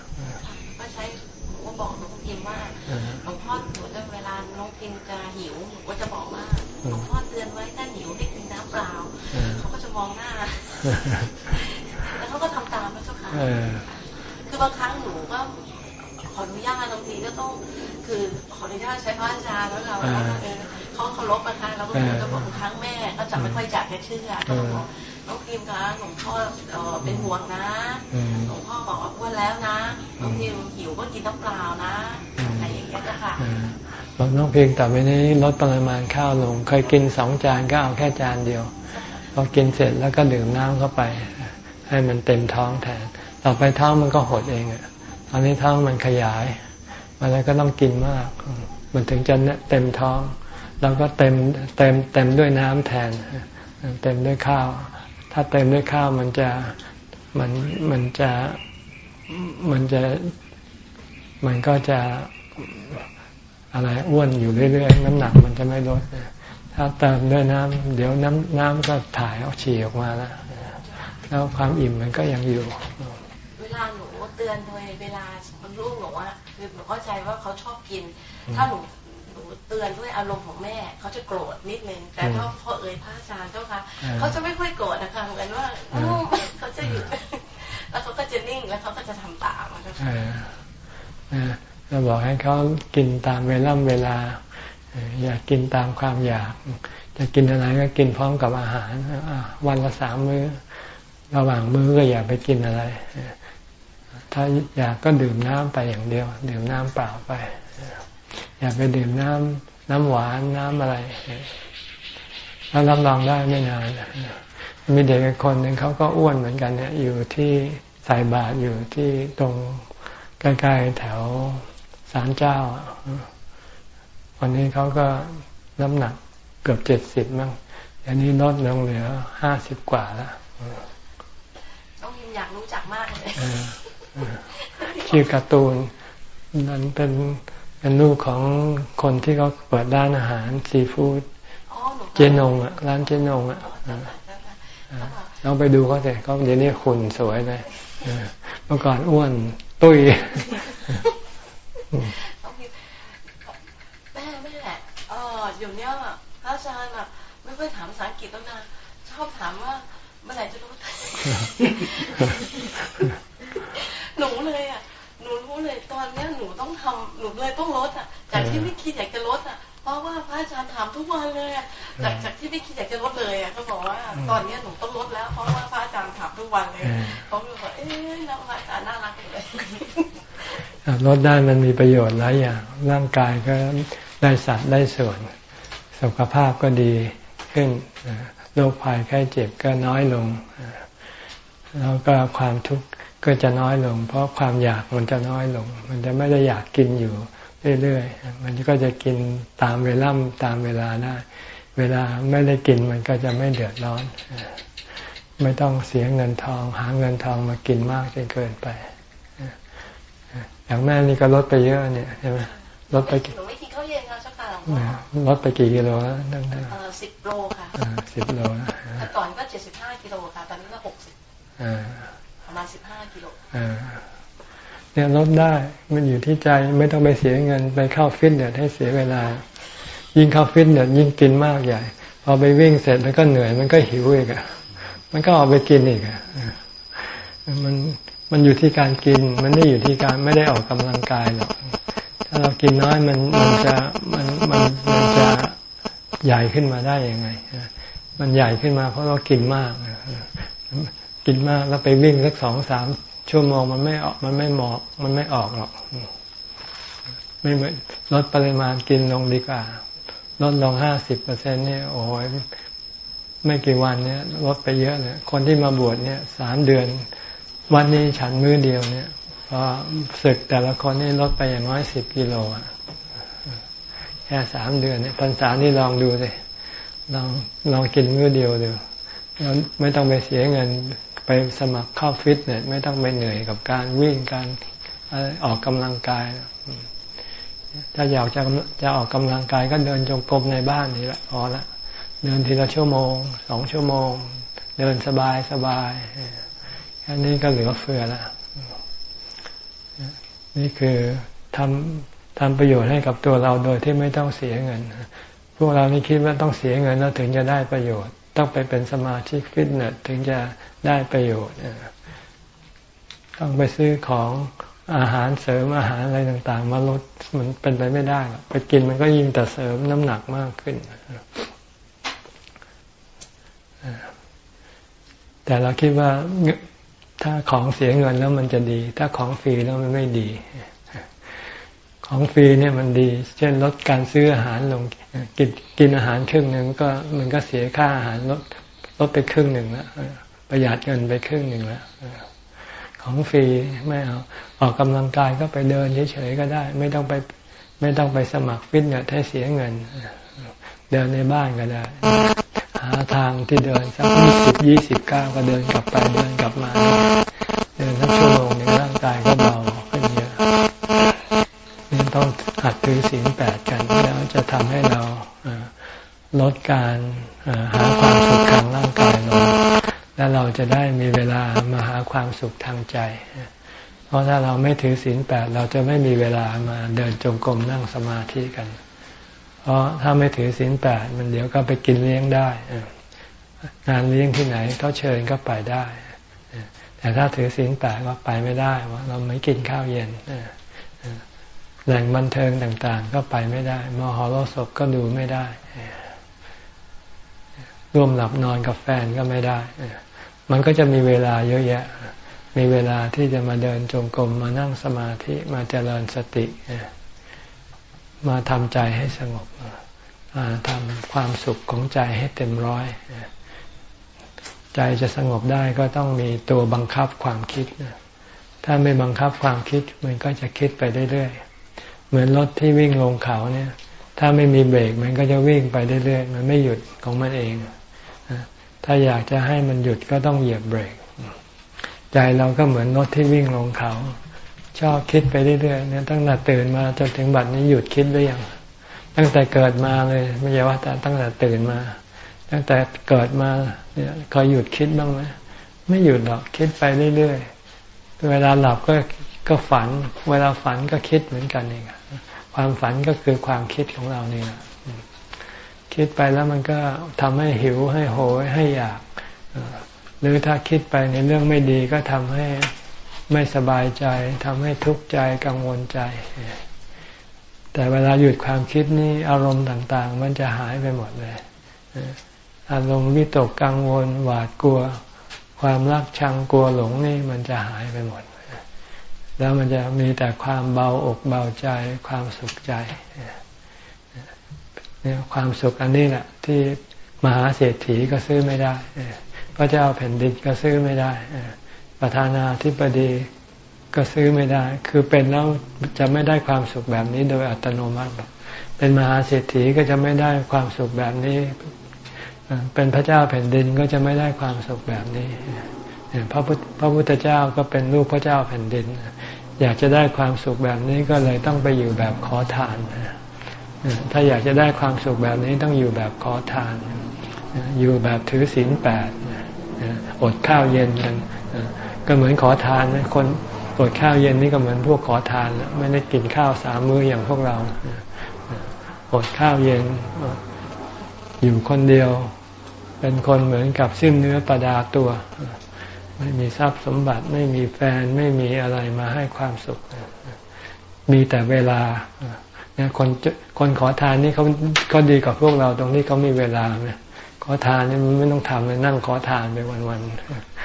ก็ใช้ผมบอกหลวงพิมว่าหลวงพ่อหนูจะเวลาน้องพิมจะหิวหนูก็จะบอกว่าหลวงพ่อเตือนไว้ถ้าหิวให้กินน้ำเปล่าเขาก็จะมองหน้า แล้วเขาก็ทำตามนะเจ้าค่ะคื อบางครั้งหนูก็ขออนุญาตบางทีก็ต้อง คือขออนุญาตใช้พระอาจารย์แล้วเราเขาเคารพนะคะแล้วก็จะบอกครั้งแม่ก็จะไม่ค่อยจัดแค่เชื่อก็บอกน้องพิมคะหลวงพ่อเป็นห่วงนะหลวงพ่อบอกว่าอ้วนแล้วนะน้องพิมหิวก็กินน้ำเปล่านะอะไรอย่างเงี้ยค่ะบอกน้องพิมแต่ไม่นี้ลดปริมาณข้าวลง เคยกินสองจานก็เอาแค่จานเดียวพอกินเสร็จแล้วก็ดื่มน้ำเข้าไป ให้มันเต็มท้องแทน ต่อไปท้องมันก็หดเองอะตอนนี้ท้องมันขยายมันเลยก็ต้องกินมาก มันถึงจะเต็มท้องเราก็เต็มเต็มเต็มด้วยน้ำแทน เต็มด้วยข้าว ถ้าเต็มด้วยข้าวมันจะมันมันจะมันจะมันก็จะอะไรอ้วนอยู่เรื่อยๆน้ำหนักมันจะไม่ลดถ้าเติมด้วยน้ำเดี๋ยวน้ำน้ำก็ถ่ายออกฉี่ออกมาแล้วแล้วความอิ่มมันก็ยังอยู่ อนโดยเวลาลูกหนูว่าคือหนูเข้าใจว่าเขาชอบกิน ถ้าหนูเตือนด้วยอารมณ์ของแม่เขาจะโกรธนิดนึงแต่ถ้าพอเอ่ยพระอาจารย์เจ้าค่ะเขาจะไม่ค่อยโกรธนะคะเหมือนว่าเขาจะหยุดแล้วเขาก็จะนิ่งแล้วเขาก็จะทำตามนะคะเราบอกให้เขากินตามเวลาเวลา อยากกินตามความอยาก จะกินอะไรก็กินพร้อมกับอาหารวันละสามมื้อ ระหว่างมื้อก็อย่าไปกินอะไร ถ้าอยากก็ดื่มน้ำไปอย่างเดียว ดื่มน้ำเปล่าไป อย่าไปดื่มน้ำน้ำหวานน้ำอะไรแล้วรับรองได้ไม่นานมีเด็กคนหนึ่งเขาก็อ้วนเหมือนกันเนี่ย อยู่ที่ใส่บาตรอยู่ที่ตรงใกล้ๆแถวศาลเจ้าวันนี้เขาก็น้ำหนักเกือบเจ็ดสิบมั้งอันนี้ลดลงเหลือห้าสิบกว่าแล้วต้องยินอยากรู้จักมากเลย ชื่อการ์ตูนนั้นเป็นเป็นลูกของคนที่เขาเปิดร้านอาหารซีฟู้ดเจนงอะร้านเจนงอะลองไปดูเขาสิเขาเดี๋ยวนี้คุณสวยเลยเมื่อก่อนอ้วนตุ้ยแม่แม่เอออยู่เนี้ยพระอาจารย์อะไม่ค่อยถามภาษาอังกฤษแล้วนะชอบถามว่าเมื่อไหร่จะรู้ หนูเลยอะหนูรู้เลยตอนเนี้ยหนูต้องทำหนูเลยต้องลดอะ จากที่ไม่คิดอยากจะลดอะเพราะว่าพระอาจารย์ถามทุกวันเลยอะจากจากที่ไม่คิดอยากจะลดเลยอะก็บอกว่าตอนเนี้ยหนูต้องลดแล้ว เพราะว่าพระอาจารย์ถามทุกวันเลยเขาบอกเอ๊ะน้พระอาจารย์น่ารักเลยลดได้มันมีประโยชน์หลายอย่างร่างกายก็ได้สัตว์ได้ส่วน สุขภาพก็ดีขึ้นโรคภัยไข้เจ็บก็น้อยลงแล้วก็ความทุกข์ ก็จะน้อยลง เพราะความอยากมันจะน้อยลง มันจะไม่ได้อยากกินอยู่เรื่อยๆ มันก็จะกินตามเวลาตามเวลาได้ เวลาไม่ได้กินมันก็จะไม่เดือดร้อน ไม่ต้องเสียเงินทอง หาเงินทองมากินมากจนเกินไป อย่างแม่นี่ก็ลดไปเยอะเนี่ยใช่ไหมลดไปกี่หนูไม่กินข้าวเย็นค่ะเจ้าค่ะลดไปกี่กิโลแล้วตั้งแต่สิบโลค่ะสิบโลแต่ก่อนก็เจ็ดสิบห้ากิโลค่ะ ตอนนี้ก็หกสิบ ประมาณสิบห้ากิโลเนี่ยลดได้มันอยู่ที่ใจไม่ต้องไปเสียเงินไปเข้าฟิตเนสให้เสียเวลา ยิ่งเข้าฟิตเนสยิ่งกินมากใหญ่ พอไปวิ่งเสร็จมันก็เหนื่อยมันก็หิวอีกอะมันก็ออกไปกินอีกอะมันมันอยู่ที่การกิน มันไม่อยู่ที่การไม่ได้ออกกำลังกายหรอกถ้าเรากินน้อยมันมันจะมันมันมันจะใหญ่ขึ้นมาได้ยังไงมันใหญ่ขึ้นมาเพราะเรากินมาก กินมากแล้วไปวิ่งสักสองสามชั่วโมงมันไม่ออกมันไม่เหมาะมันไม่ออกหรอก ไม่ลดปริมาณกินลงดีกว่าลดลงห้าสิบเปอร์เซ็นเนี่ยโอ้ยไม่กี่วันเนี่ยลดไปเยอะเลยคนที่มาบวชเนี่ยสามเดือน วันนี้ฉันมื้อเดียวเนี่ยพอศึกแต่ละคนนี่ลดไปอย่างน้อยสิบกิโลอะแค่สามเดือนเนี่ยพรรษานี่ลองดูเลยลองลองกินมื้อเดียวดูไม่ต้องไปเสียเงิน ไปสมัครเข้าฟิตเนสไม่ต้องไปเหนื่อยกับการวิ่งการออกกำลังกาย ถ้าอยากจะจะออกกำลังกายก็เดินจงกรมในบ้านนี่แหละพอละเดินทีละชั่วโมงสองชั่วโมง เดินสบายสบายแค่นี้ก็เหลือเฟือละนี่คือทำทำประโยชน์ให้กับตัวเราโดยที่ไม่ต้องเสียเงิน พวกเรานี่คิดว่าต้องเสียเงินแล้วถึงจะได้ประโยชน์ ต้องไปเป็นสมาชิกฟิตเนสถึงจะได้ประโยชน์ต้องไปซื้อของอาหารเสริมอาหารอะไรต่าง ๆ มาลดมันเป็นไปไม่ได้ไปกินมันก็ยิ่งแต่เสริมน้ำหนักมากขึ้นแต่เราคิดว่าถ้าของเสียเงินแล้วมันจะดี ถ้าของฟรีแล้วมันไม่ดี ของฟรีเนี่ยมันดี เช่นลดการซื้ออาหารลง กินกินอาหารครึ่งหนึ่งก็มันก็เสียค่าอาหารลดลดไปครึ่งหนึ่งแล้วประหยัดเงินไปครึ่งหนึ่งแล้วของฟรีไม่เอาออกกำลังกายก็ไปเดินเฉยๆก็ได้ ไม่ต้องไปไม่ต้องไปสมัครฟิตเนสให้เสียเงิน เดินในบ้านก็ได้ หาทางที่เดินสักยี่สิบยี่สิบเก้าก็เดินกลับไปเดินกลับมา เดินสักชั่วโมงหนึ่งร่างกายก็บ ต้องหัดถือศีลแปดกันแล้วจะทำให้เราลดการหาความสุขทางร่างกายลงและเราจะได้มีเวลามาหาความสุขทางใจ เพราะถ้าเราไม่ถือศีลแปดเราจะไม่มีเวลามาเดินจงกรมนั่งสมาธิกัน เพราะถ้าไม่ถือศีลแปดมันเดี๋ยวก็ไปกินเลี้ยงได้งานเลี้ยงที่ไหนเขาเชิญก็ไปได้ แต่ถ้าถือศีลแปดก็ไปไม่ได้ว่าเราไม่กินข้าวเย็น แหล่งบันเทิงต่างๆ ก็ไปไม่ได้ มหรสพก็ดูไม่ได้ ร่วมหลับนอนกับแฟนก็ไม่ได้ มันก็จะมีเวลาเยอะแยะ มีเวลาที่จะมาเดินจงกรมมานั่งสมาธิมาเจริญสติ มาทำใจให้สงบทำความสุขของใจให้เต็มร้อย ใจจะสงบได้ก็ต้องมีตัวบังคับความคิด ถ้าไม่บังคับความคิดมันก็จะคิดไปเรื่อยๆ เหมือนรถที่วิ่งลงเขาเนี่ย ถ้าไม่มีเบรกมันก็จะวิ่งไปเรื่อยๆมันไม่หยุดของมันเอง ถ้าอยากจะให้มันหยุดก็ต้องเหยียบเบรก ใจเราก็เหมือนรถที่วิ่งลงเขา ชอบคิดไปเรื่อยๆเนี่ยตั้งแต่ตื่นมาจนถึงบัดนี้หยุดคิดหรือยังตั้งแต่เกิดมาเลย ไม่ใช่ว่าต่ตั้งแต่ตื่นมา ตั้งแต่เกิดมาเนี่ยเคยหยุดคิดบ้างไหมไม่หยุดหรอกคิดไปเรื่อยๆเวลาหลับก็ก็ฝัน เวลาฝันก็คิดเหมือนกันเอง ความฝันก็คือความคิดของเราเนี่ย คิดไปแล้วมันก็ทำให้หิวให้โหยให้อยาก หรือถ้าคิดไปในเรื่องไม่ดีก็ทำให้ไม่สบายใจทำให้ทุกข์ใจกังวลใจ แต่เวลาหยุดความคิดนี้อารมณ์ต่างๆ มันจะหายไปหมดเลยอารมณ์วิตกกังวลหวาดกลัว ความรักชังกลัวหลงนี่มันจะหายไปหมด แล้วมันจะมีแต่ความเบาอกเบาใจความสุขใจเนี่ยความสุขอันนี้แหละที่มหาเศรษฐีก็ซื้อไม่ได้พระเจ้าแผ่นดินก็ซื้อไม่ได้ประธานาธิบดีก็ซื้อไม่ได้ คือเป็นแล้วจะไม่ได้ความสุขแบบนี้โดยอัตโนมัติ เป็นมหาเศรษฐีก็จะไม่ได้ความสุขแบบนี้ เป็นพระเจ้าแผ่นดินก็จะไม่ได้ความสุขแบบนี้ พระพุทธพระพุทธเจ้าก็เป็นลูกพระเจ้าแผ่นดิน อยากจะได้ความสุขแบบนี้ก็เลยต้องไปอยู่แบบขอทาน ถ้าอยากจะได้ความสุขแบบนี้ต้องอยู่แบบขอทาน อยู่แบบถือศีลแปดอดข้าวเย็นกันก็เหมือนขอทานคนอดข้าวเย็นนี่ก็เหมือนพวกขอทานไม่ได้กินข้าวสามมื้ออย่างพวกเราอดข้าวเย็นอยู่คนเดียว เป็นคนเหมือนกับสิ้นเนื้อประดาตัว ไม่มีทรัพย์สมบัติ ไม่มีแฟนไม่มีอะไรมาให้ความสุข มีแต่เวลาเนี่ยคนคนขอทานนี่เขาเขาดีกว่าพวกเราตรงที่เขามีเวลาเนี่ยขอทานนี่มันไม่ต้องทำเลยนั่งขอทานไปวัน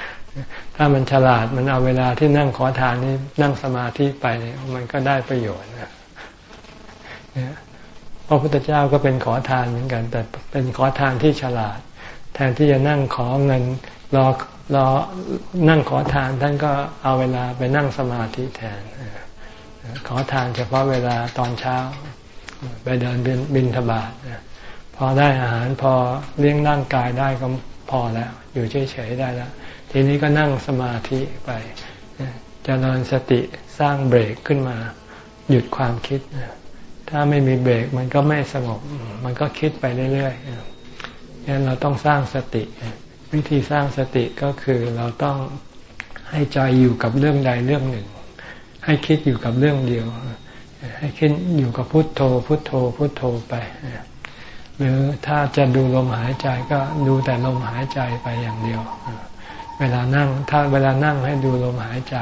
ๆถ้ามันฉลาดมันเอาเวลาที่นั่งขอทานนี่นั่งสมาธิไปเนี่ยมันก็ได้ประโยชน์นะเนี่ยพระพุทธเจ้าก็เป็นขอทานเหมือนกัน แต่เป็นขอทานที่ฉลาด แทนที่จะนั่งขอเงินรอ รอนั่งขอทานท่านก็เอาเวลาไปนั่งสมาธิแทน ขอทานเฉพาะเวลาตอนเช้า ไปเดินบินทบาทพอได้อาหารพอเลี้ยงร่างกายได้ก็พอแล้ว อยู่เฉยๆได้แล้ว ทีนี้ก็นั่งสมาธิไปจเจริญสติสร้างเบรกขึ้นมา หยุดความคิด ถ้าไม่มีเบรกมันก็ไม่สงบ มันก็คิดไปเรื่อยๆงั้นเราต้องสร้างสติ วิธีสร้างสติก็คือเราต้องให้ใจอยู่กับเรื่องใดเรื่องหนึ่ง ให้คิดอยู่กับเรื่องเดียว ให้คิดอยู่กับพุทโธ พุทโธ พุทโธไปหรือถ้าจะดูลมหายใจก็ดูแต่ลมหายใจไปอย่างเดียว เวลานั่งถ้าเวลานั่งให้ดูลมหายใจ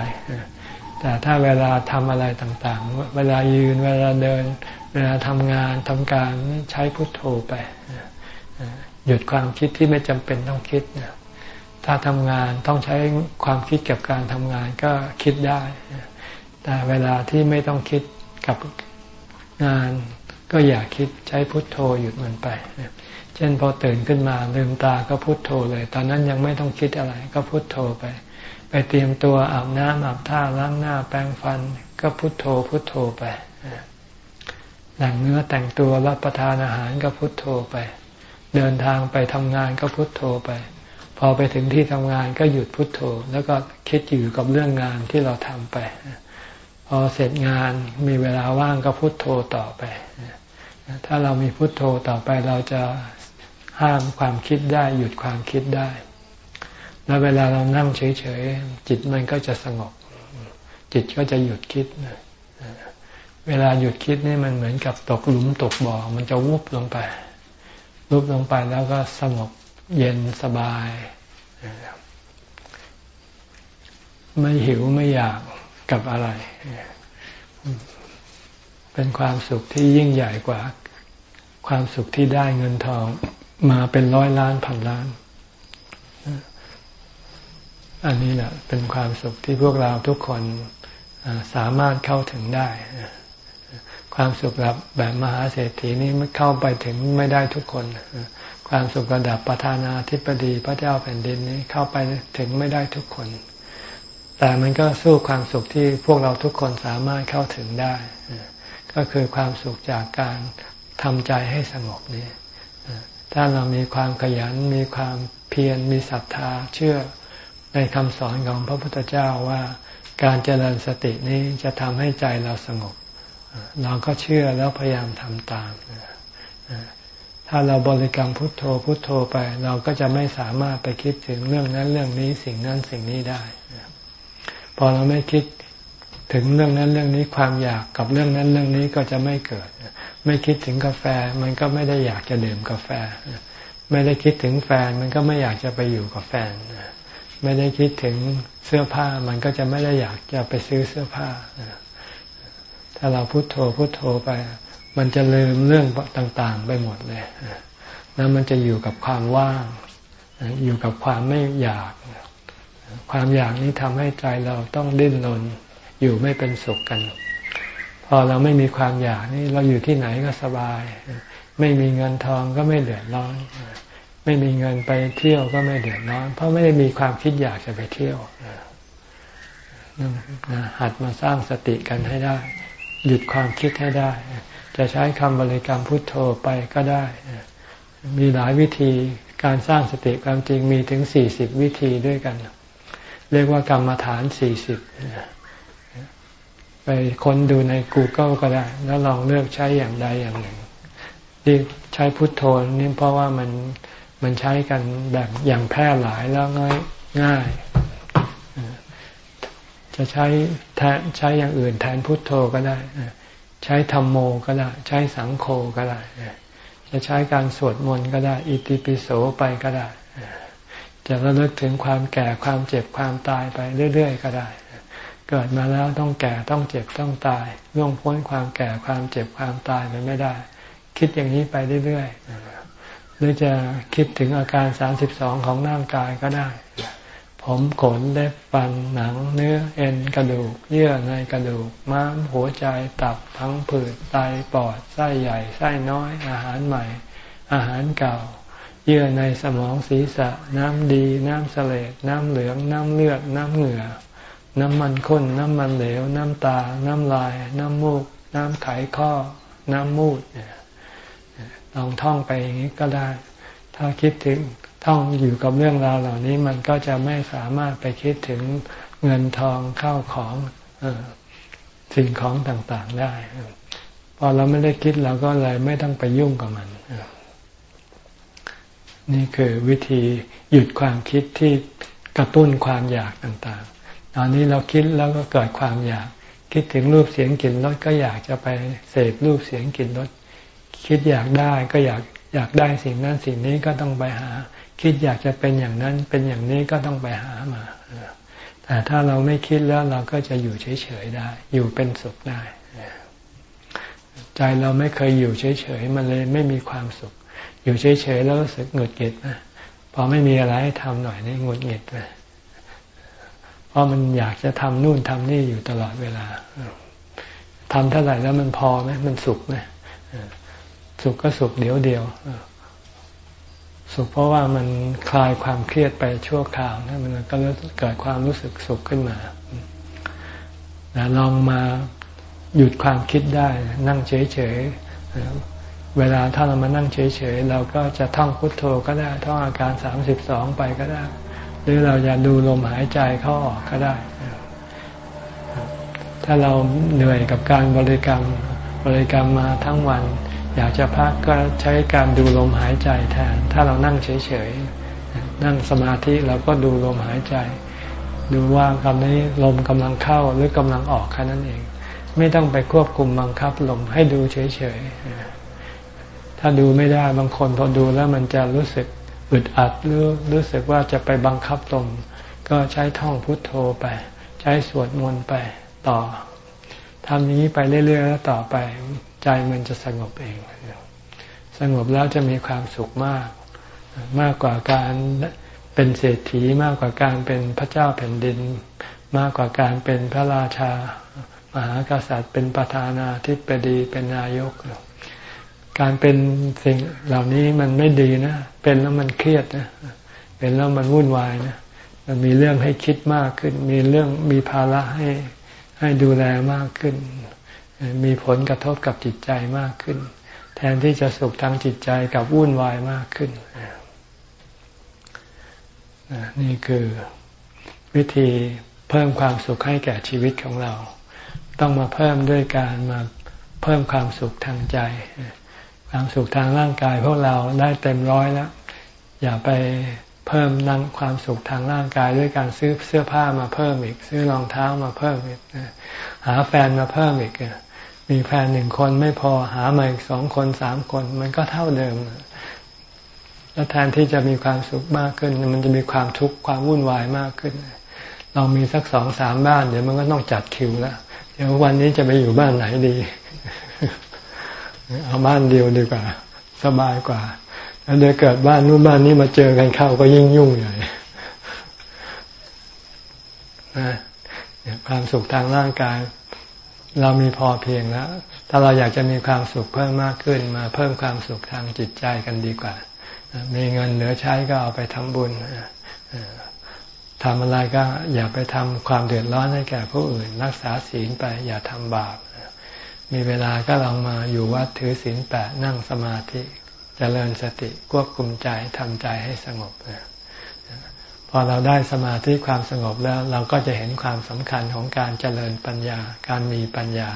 แต่ถ้าเวลาทำอะไรต่างๆ เวลายืนเวลาเดิน เวลาทำงานทำการใช้พุทโธไป หยุดความคิดที่ไม่จำเป็นต้องคิดถ้าทำงานต้องใช้ความคิดกับการทำงานก็คิดได้ แต่เวลาที่ไม่ต้องคิดกับงานก็อย่าคิดใช้พุทโธหยุดมันไป เช่นพอตื่นขึ้นมาลืมตาก็พุทโธเลย ตอนนั้นยังไม่ต้องคิดอะไร ก็พุทโธไป ไปเตรียมตัวอาบน้ำอาบท่าล้างหน้าแปรงฟัน ก็พุทโธพุทโธไปแต่งเนื้อแต่งตัวรับประทานอาหารก็พุทโธไป เดินทางไปทำงานก็พุทโธไป พอไปถึงที่ทำงานก็หยุดพุทโธ แล้วก็คิดอยู่กับเรื่องงานที่เราทำไป พอเสร็จงานมีเวลาว่างก็พุโทโธต่อไป ถ้าเรามีพุโทโธต่อไปเราจะห้ามความคิดได้หยุดความคิดได้ แล้วเวลาเรานั่งเฉยๆจิตมันก็จะสงบ จิตก็จะหยุดคิดเวลาหยุดคิดนี่มันเหมือนกับตกหลุมตกบ่อมันจะวุบลงไป วุบลงไปแล้วก็สงบเย็นสบาย ไม่หิวไม่อยากกับอะไร เป็นความสุขที่ยิ่งใหญ่กว่า ความสุขที่ได้เงินทองมาเป็นร้อยล้านพันล้าน อันนี้แหละเป็นความสุขที่พวกเราทุกคนสามารถเข้าถึงได้ ความสุขแบบแบบมหาเศรษฐีนี้เข้าไปถึงไม่ได้ทุกคน ความสุขระดับประธานาธิบดีพระเจ้าแผ่นดินนี้เข้าไปถึงไม่ได้ทุกคน แต่มันก็สู้ความสุขที่พวกเราทุกคนสามารถเข้าถึงได้ ก็คือความสุขจากการทำใจให้สงบนี่ถ้าเรามีความขยันมีความเพียรมีศรัทธาเชื่อในคำสอนของพระพุทธเจ้าว่าการเจริญสตินี้จะทำให้ใจเราสงบ เราก็เชื่อแล้วพยายามทำตาม ถ้าเราบริกรรมพุทโธพุทโธไป เราก็จะไม่สามารถไปคิดถึงเรื่องนั้นเรื่องนี้สิ่งนั้นสิ่งนี้ได้ พอเราไม่คิดถึงเรื่องนั้นเรื่องนี้ความอยากกับเรื่องนั้นเรื่องนี้ก็จะไม่เกิด ไม่คิดถึงกาแฟ มันก็ไม่ได้อยากจะดื่มกาแฟ ไม่ได้คิดถึงแฟนมันก็ไม่อยากจะไปอยู่กับแฟน ไม่ได้คิดถึงเสื้อผ้ามันก็จะไม่ได้อยากจะไปซื้อเสื้อผ้า ถ้าเราพุโทโธพุโทโธไป มันจะลืมเรื่องต่าง ๆ ไปหมดเลยแล้วมันจะอยู่กับความว่าง อยู่กับความไม่อยาก ความอยากนี้ทำให้ใจเราต้องดิ้นรนอยู่ไม่เป็นสุขกัน พอเราไม่มีความอยากนี่เราอยู่ที่ไหนก็สบาย ไม่มีเงินทองก็ไม่เดือดร้อน ไม่มีเงินไปเที่ยวก็ไม่เดือดร้อน เพราะไม่ได้มีความคิดอยากจะไปเที่ยวหัดมาสร้างสติกันให้ได้ หยุดความคิดให้ได้ จะใช้คำบริกรรมพุทโธไปก็ได้ มีหลายวิธีการสร้างสติความจริงมีถึงสี่สิบวิธีด้วยกัน เรียกว่ากรรมฐานสี่สิบไปค้นดูใน Google ก็ได้ แล้วลองเลือกใช้อย่างใดอย่างหนึ่งที่ใช้พุทโธนี่เพราะว่ามันมันใช้กันแบบอย่างแพร่หลายแล้วง่ายง่าย จะใช้แทนใช้อย่างอื่นแทนพุทโธก็ได้ ใช้ธรรมโมก็ได้ ใช้สังโฆก็ได้ จะใช้การสวดมนต์ก็ได้ อิติปิโสไปก็ได้ จะระลึกถึงความแก่ความเจ็บความตายไปเรื่อยๆก็ได้ เกิดมาแล้วต้องแก่ต้องเจ็บต้องตายล่วงพ้นความแก่ความเจ็บความตายไปไม่ได้ คิดอย่างนี้ไปเรื่อยๆหรือจะคิดถึงอาการสามสิบสองของร่างกายก็ได้ ผมขนเล็บฟันหนังเนื้อเอ็นกระดูก เยื่อในกระดูก ม้ามหัวใจตับพังผืดไตปอดไส้ใหญ่ไส้น้อย อาหารใหม่ อาหารเก่า เยื่อในสมองศีรษะ น้ำดี น้ำเสลดน้ำเหลือง น้ำเลือด น้ำเหงื่อ น้ำมันข้น น้ำมันเหลว น้ำตา น้ำลาย น้ำมูก น้ำไขข้อ น้ำมูดลองท่องไปอย่างนี้ก็ได้ ถ้าคิดถึง ท่องอยู่กับเรื่องราวเหล่านี้มันก็จะไม่สามารถไปคิดถึงเงินทองเข้าของอสิ่งของต่างๆได้ พอเราไม่ได้คิดเราก็เลยไม่ต้องไปยุ่งกับมัน นี่คือวิธีหยุดความคิดที่กระตุ้นความอยากต่างตอนนี้เราคิดแล้วก็เกิดความอยาก คิดถึงรูปเสียงกลิ่นรสก็อยากจะไปเสพรูปเสียงกลิ่นรสคิดอยากได้ก็อยากอยากได้สิ่งนั้นสิ่งนี้ก็ต้องไปหา คิดอยากจะเป็นอย่างนั้นเป็นอย่างนี้ก็ต้องไปหามา แต่ถ้าเราไม่คิดแล้วเราก็จะอยู่เฉยๆได้ อยู่เป็นสุขได้ ใจเราไม่เคยอยู่เฉยๆมันเลยไม่มีความสุข อยู่เฉยๆแล้วรู้สึกหงุดหงิดนะพอไม่มีอะไรให้ทำหน่อยนี่หงุดหงิดเลยเพราะมันอยากจะทำนู่นทำนี่อยู่ตลอดเวลาทำเท่าไหร่แล้วมันพอไหมมันสุขไหมสุขก็สุขเดียวเดียว สุขเพราะว่ามันคลายความเครียดไปชั่วคราวนะมันก็เกิดความรู้สึกสุขขึ้นมาแต่ลองมาหยุดความคิดได้ นั่งเฉยๆ เวลาถ้าเรามานั่งเฉยๆ เราก็จะท่องพุทโธก็ได้ ท่องอาการสามสิบสองไปก็ได้ หรือเราจะดูลมหายใจเข้าออกก็ได้ ถ้าเราเหนื่อยกับการบริกรรมบริกรรมมาทั้งวัน อยากจะพักก็ใช้การดูลมหายใจแทน ถ้าเรานั่งเฉยๆ นั่งสมาธิเราก็ดูลมหายใจ ดูว่ากำนี้ลมกำลังเข้าหรือกำลังออกแค่นั้นเอง ไม่ต้องไปควบคุมบังคับลมให้ดูเฉยๆ ถ้าดูไม่ได้บางคนพอดูแล้วมันจะรู้สึกอึดอัดหรือรู้สึกว่าจะไปบังคับลม ก็ใช้ท่องพุทโธไป ใช้สวดมนต์ไปต่อทำนี้ไปเรื่อยๆแล้วต่อไป ใจมันจะสงบเอง สงบแล้วจะมีความสุขมาก มากกว่าการเป็นเศรษฐีมากกว่าการเป็นพระเจ้าแผ่นดิน มากกว่าการเป็นพระราชา มหากษัตริย์ เป็นประธานาธิบดีเป็นนายก การเป็นสิ่งเหล่านี้มันไม่ดีนะ เป็นแล้วมันเครียดนะ เป็นแล้วมันวุ่นวายนะมันมีเรื่องให้คิดมากขึ้น มีเรื่องมีภาระให้ให้ดูแลมากขึ้น มีผลกระทบกับจิตใจมากขึ้น แทนที่จะสุขทางจิตใจกับวุ่นวายมากขึ้น นี่คือวิธีเพิ่มความสุขให้แก่ชีวิตของเรา ต้องมาเพิ่มด้วยการมาเพิ่มความสุขทางใจ ความสุขทางร่างกายพวกเราได้เต็มร้อยแล้ว อย่าไปเพิ่มนั่งความสุขทางร่างกายด้วยการซื้อเสื้อผ้ามาเพิ่มอีก ซื้อรองเท้ามาเพิ่มอีกหาแฟนมาเพิ่มอีก มีแฟนหนึ่งคนไม่พอหามาอีกสองคนสามคน มันก็เท่าเดิม แล้วแทนที่จะมีความสุขมากขึ้น มันจะมีความทุกข์ความวุ่นวายมากขึ้น เรามีสักสองสามบ้านเดี๋ยวมันก็ต้องจัดคิวแล้วเดี๋ยววันนี้จะไปอยู่บ้านไหนดี เอาบ้านเดียวดีกว่า สบายกว่า แล้วเดี๋ยวเกิดบ้านนู้นบ้านนี้มาเจอกันเข้าก็ยิ่งยุ่งใหญ่นะความสุขทางร่างกาย เรามีพอเพียงแล้ว ถ้าเราอยากจะมีความสุขเพิ่มมากขึ้นมาเพิ่มความสุขทางจิตใจกันดีกว่า มีเงินเหลือใช้ก็เอาไปทำบุญทำอะไรก็อย่าไปทำความเดือดร้อนให้แก่ผู้อื่น รักษาศีลไปอย่าทำบาป มีเวลาก็ลองมาอยู่วัดถือศีลแปดนั่งสมาธิจเจริญสติควบคุมใจทำใจให้สงบ พอเราได้สมาธิความสงบแล้วเราก็จะเห็นความสำคัญของการเจริญปัญญา การมีปัญญา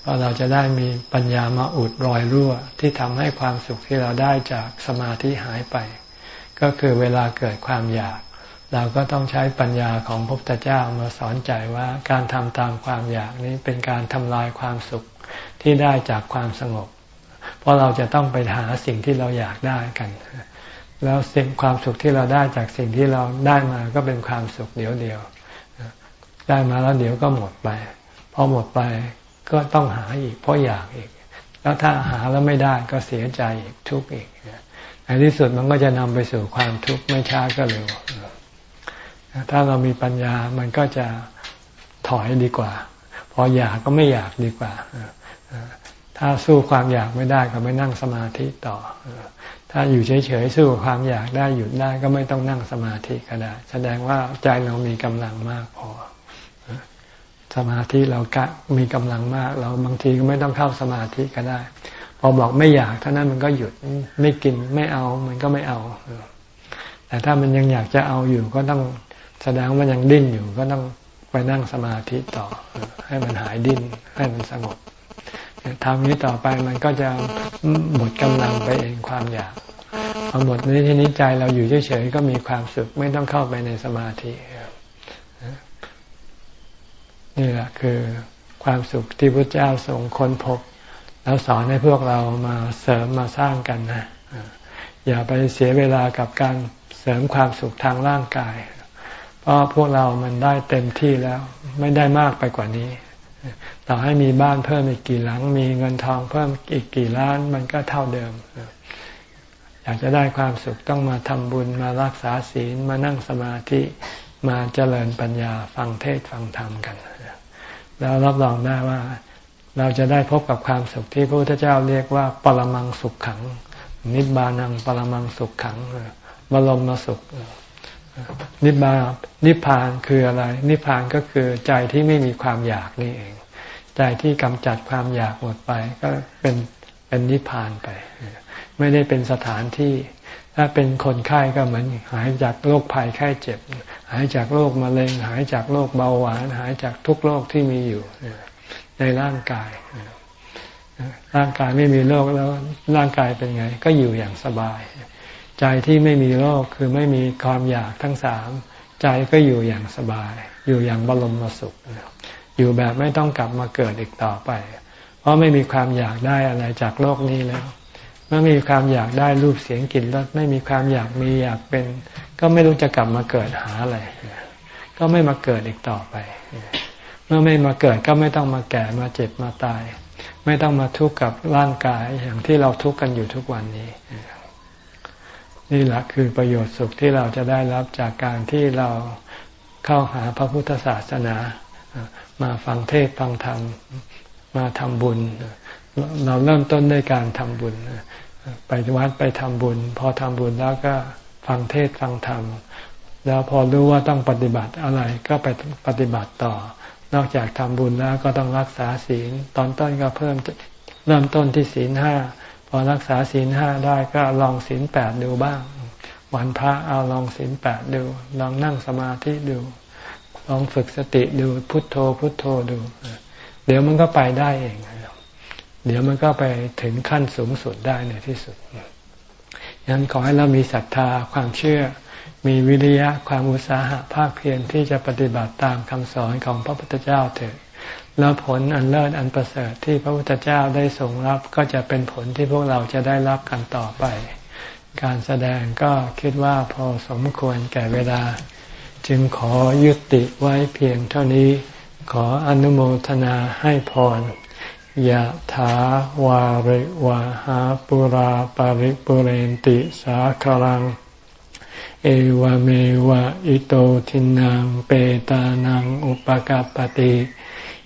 เพราะเราจะได้มีปัญญามาอุดรอยรั่ว ที่ทำให้ความสุขที่เราได้จากสมาธิหายไป ก็คือเวลาเกิดความอยาก เราก็ต้องใช้ปัญญาของพระพุทธเจ้ามาสอนใจว่าการทำตามความอยากนี้เป็นการทำลายความสุขที่ได้จากความสงบ เพราะเราจะต้องไปหาสิ่งที่เราอยากได้กัน แล้วสิ่งความสุขที่เราได้จากสิ่งที่เราได้มาก็เป็นความสุขเดียวเดียวได้มาแล้วเดี๋ยวก็หมดไปพอหมดไปก็ต้องหาอีก เพราะอยากอีก แล้วถ้าหาแล้วไม่ได้ก็เสียใจอีกทุกข์อีกในที่สุดมันก็จะนำไปสู่ความทุกข์ไม่ช้าก็เร็วถ้าเรามีปัญญามันก็จะถอยดีกว่า พออยากก็ไม่อยากดีกว่าถ้าสู้ความอยากไม่ได้ก็ไม่นั่งสมาธิต่อ ถ้าอยู่เฉยๆสู้ความอยากได้หยุดได้ก็ไม่ต้องนั่งสมาธิก็ได้ แสดงว่าใจเรามีกำลังมากพอ สมาธิเรากะมีกำลังมาก เราบางทีก็ไม่ต้องเข้าสมาธิก็ได้ พอบอกไม่อยากเท่านั้นมันก็หยุดไม่กินไม่เอามันก็ไม่เอา แต่ถ้ามันยังอยากจะเอาอยู่ก็ต้องแสดงว่ายังดิ้นอยู่ก็ต้องไปนั่งสมาธิต่อ ให้มันหายดิ้นให้มันสงบ ทำนี้ต่อไปมันก็จะหมดกำลังไปเองความอยากพอหมดในที่นี้ใจเราอยู่เฉยๆก็มีความสุขไม่ต้องเข้าไปในสมาธินี่แหละคือความสุขที่พระเจ้าทรงค้นพบ แล้วสอนให้พวกเรามาเสริมมาสร้างกันนะอย่าไปเสียเวลากับการเสริมความสุขทางร่างกาย เพราะพวกเรามันได้เต็มที่แล้ว ไม่ได้มากไปกว่านี้ ต่อให้มีบ้านเพิ่มอีกกี่หลัง มีเงินทองเพิ่มอีกกี่ล้าน มันก็เท่าเดิม อยากจะได้ความสุขต้องมาทำบุญมารักษาศีลมานั่งสมาธิมาเจริญปัญญาฟังเทศฟังธรรมกัน แล้วรับรองได้ว่า เราจะได้พบกับความสุขที่พระพุทธเจ้าเรียกว่า ปรมังสุขขัง นิบานังปรมังสุขขังบรมสุข นิบานิพานคืออะไร นิพานก็คือใจที่ไม่มีความอยากนี่เอง ใจที่กำจัดความอยากหมดไป ก็เป็นเป็นนิพานไป ไม่ได้เป็นสถานที่ ถ้าเป็นคนไข้ก็เหมือน หายจากโรคภัยไข้เจ็บ หายจากโรคมะเร็ง หายจากโรคเบาหวาน หายจากทุกโรคที่มีอยู่ในร่างกายร่างกายไม่มีโรคแล้วร่างกายเป็นไง ก็อยู่อย่างสบาย ใจที่ไม่มีโรคคือไม่มีความอยากทั้งสามใจก็อยู่อย่างสบาย อยู่อย่างบรมสุข อยู่แบบไม่ต้องกลับมาเกิดอีกต่อไป เพราะไม่มีความอยากได้อะไรจากโลกนี้แล้วเมื่อมีความอยากได้รูปเสียงกลิ่นรสไม่มีความอยากมีอยากเป็น ก็ไม่รู้จะกลับมาเกิดหาอะไร ก็ไม่มาเกิดอีกต่อไป เมื่อไม่มาเกิดก็ไม่ต้องมาแก่มาเจ็บมาตาย ไม่ต้องมาทุกข์กับร่างกายอย่างที่เราทุกข์กันอยู่ทุกวันนี้ นี่แหละคือประโยชน์สุขที่เราจะได้รับจากการที่เราเข้าหาพระพุทธศาสนา มาฟังเทศฟังธรรมมาทำบุญ เราเริ่มต้นด้วยการทำบุญ ไปวัดไปทำบุญ พอทำบุญแล้วก็ฟังเทศฟังธรรม แล้วพอรู้ว่าต้องปฏิบัติอะไรก็ไปปฏิบัติต่อ นอกจากทำบุญแล้วก็ต้องรักษาศีล ตอนต้นก็เพิ่มเริ่มต้นที่ศีลห้า พอรักษาศีลห้าได้ก็ลองศีลแปดดูบ้าง วันพระเอาลองศีลแปดดู ลองนั่งสมาธิดู ลองฝึกสติดูพุทโธพุทโธดู เดี๋ยวมันก็ไปได้เอง เดี๋ยวมันก็ไปถึงขั้นสูงสุดได้ในที่สุดยันขอให้เรามีศรัทธาความเชื่อ มีวิริยะความอุตสาหะภาคเพียรที่จะปฏิบัติตามคำสอนของพระพุทธเจ้าเถิด แล้วผลอันเลิศอันประเสริฐที่พระพุทธเจ้าได้ทรงรับก็จะเป็นผลที่พวกเราจะได้รับกันต่อไป การแสดงก็คิดว่าพอสมควรแก่เวลา จึงขอยุติไว้เพียงเท่านี้ ขออนุโมทนาให้พรยะถาวาริวาหาปุราปาริปุเรนติสาคลัง เอวเมวะอิโตทินังเปตานังอุปกัปติ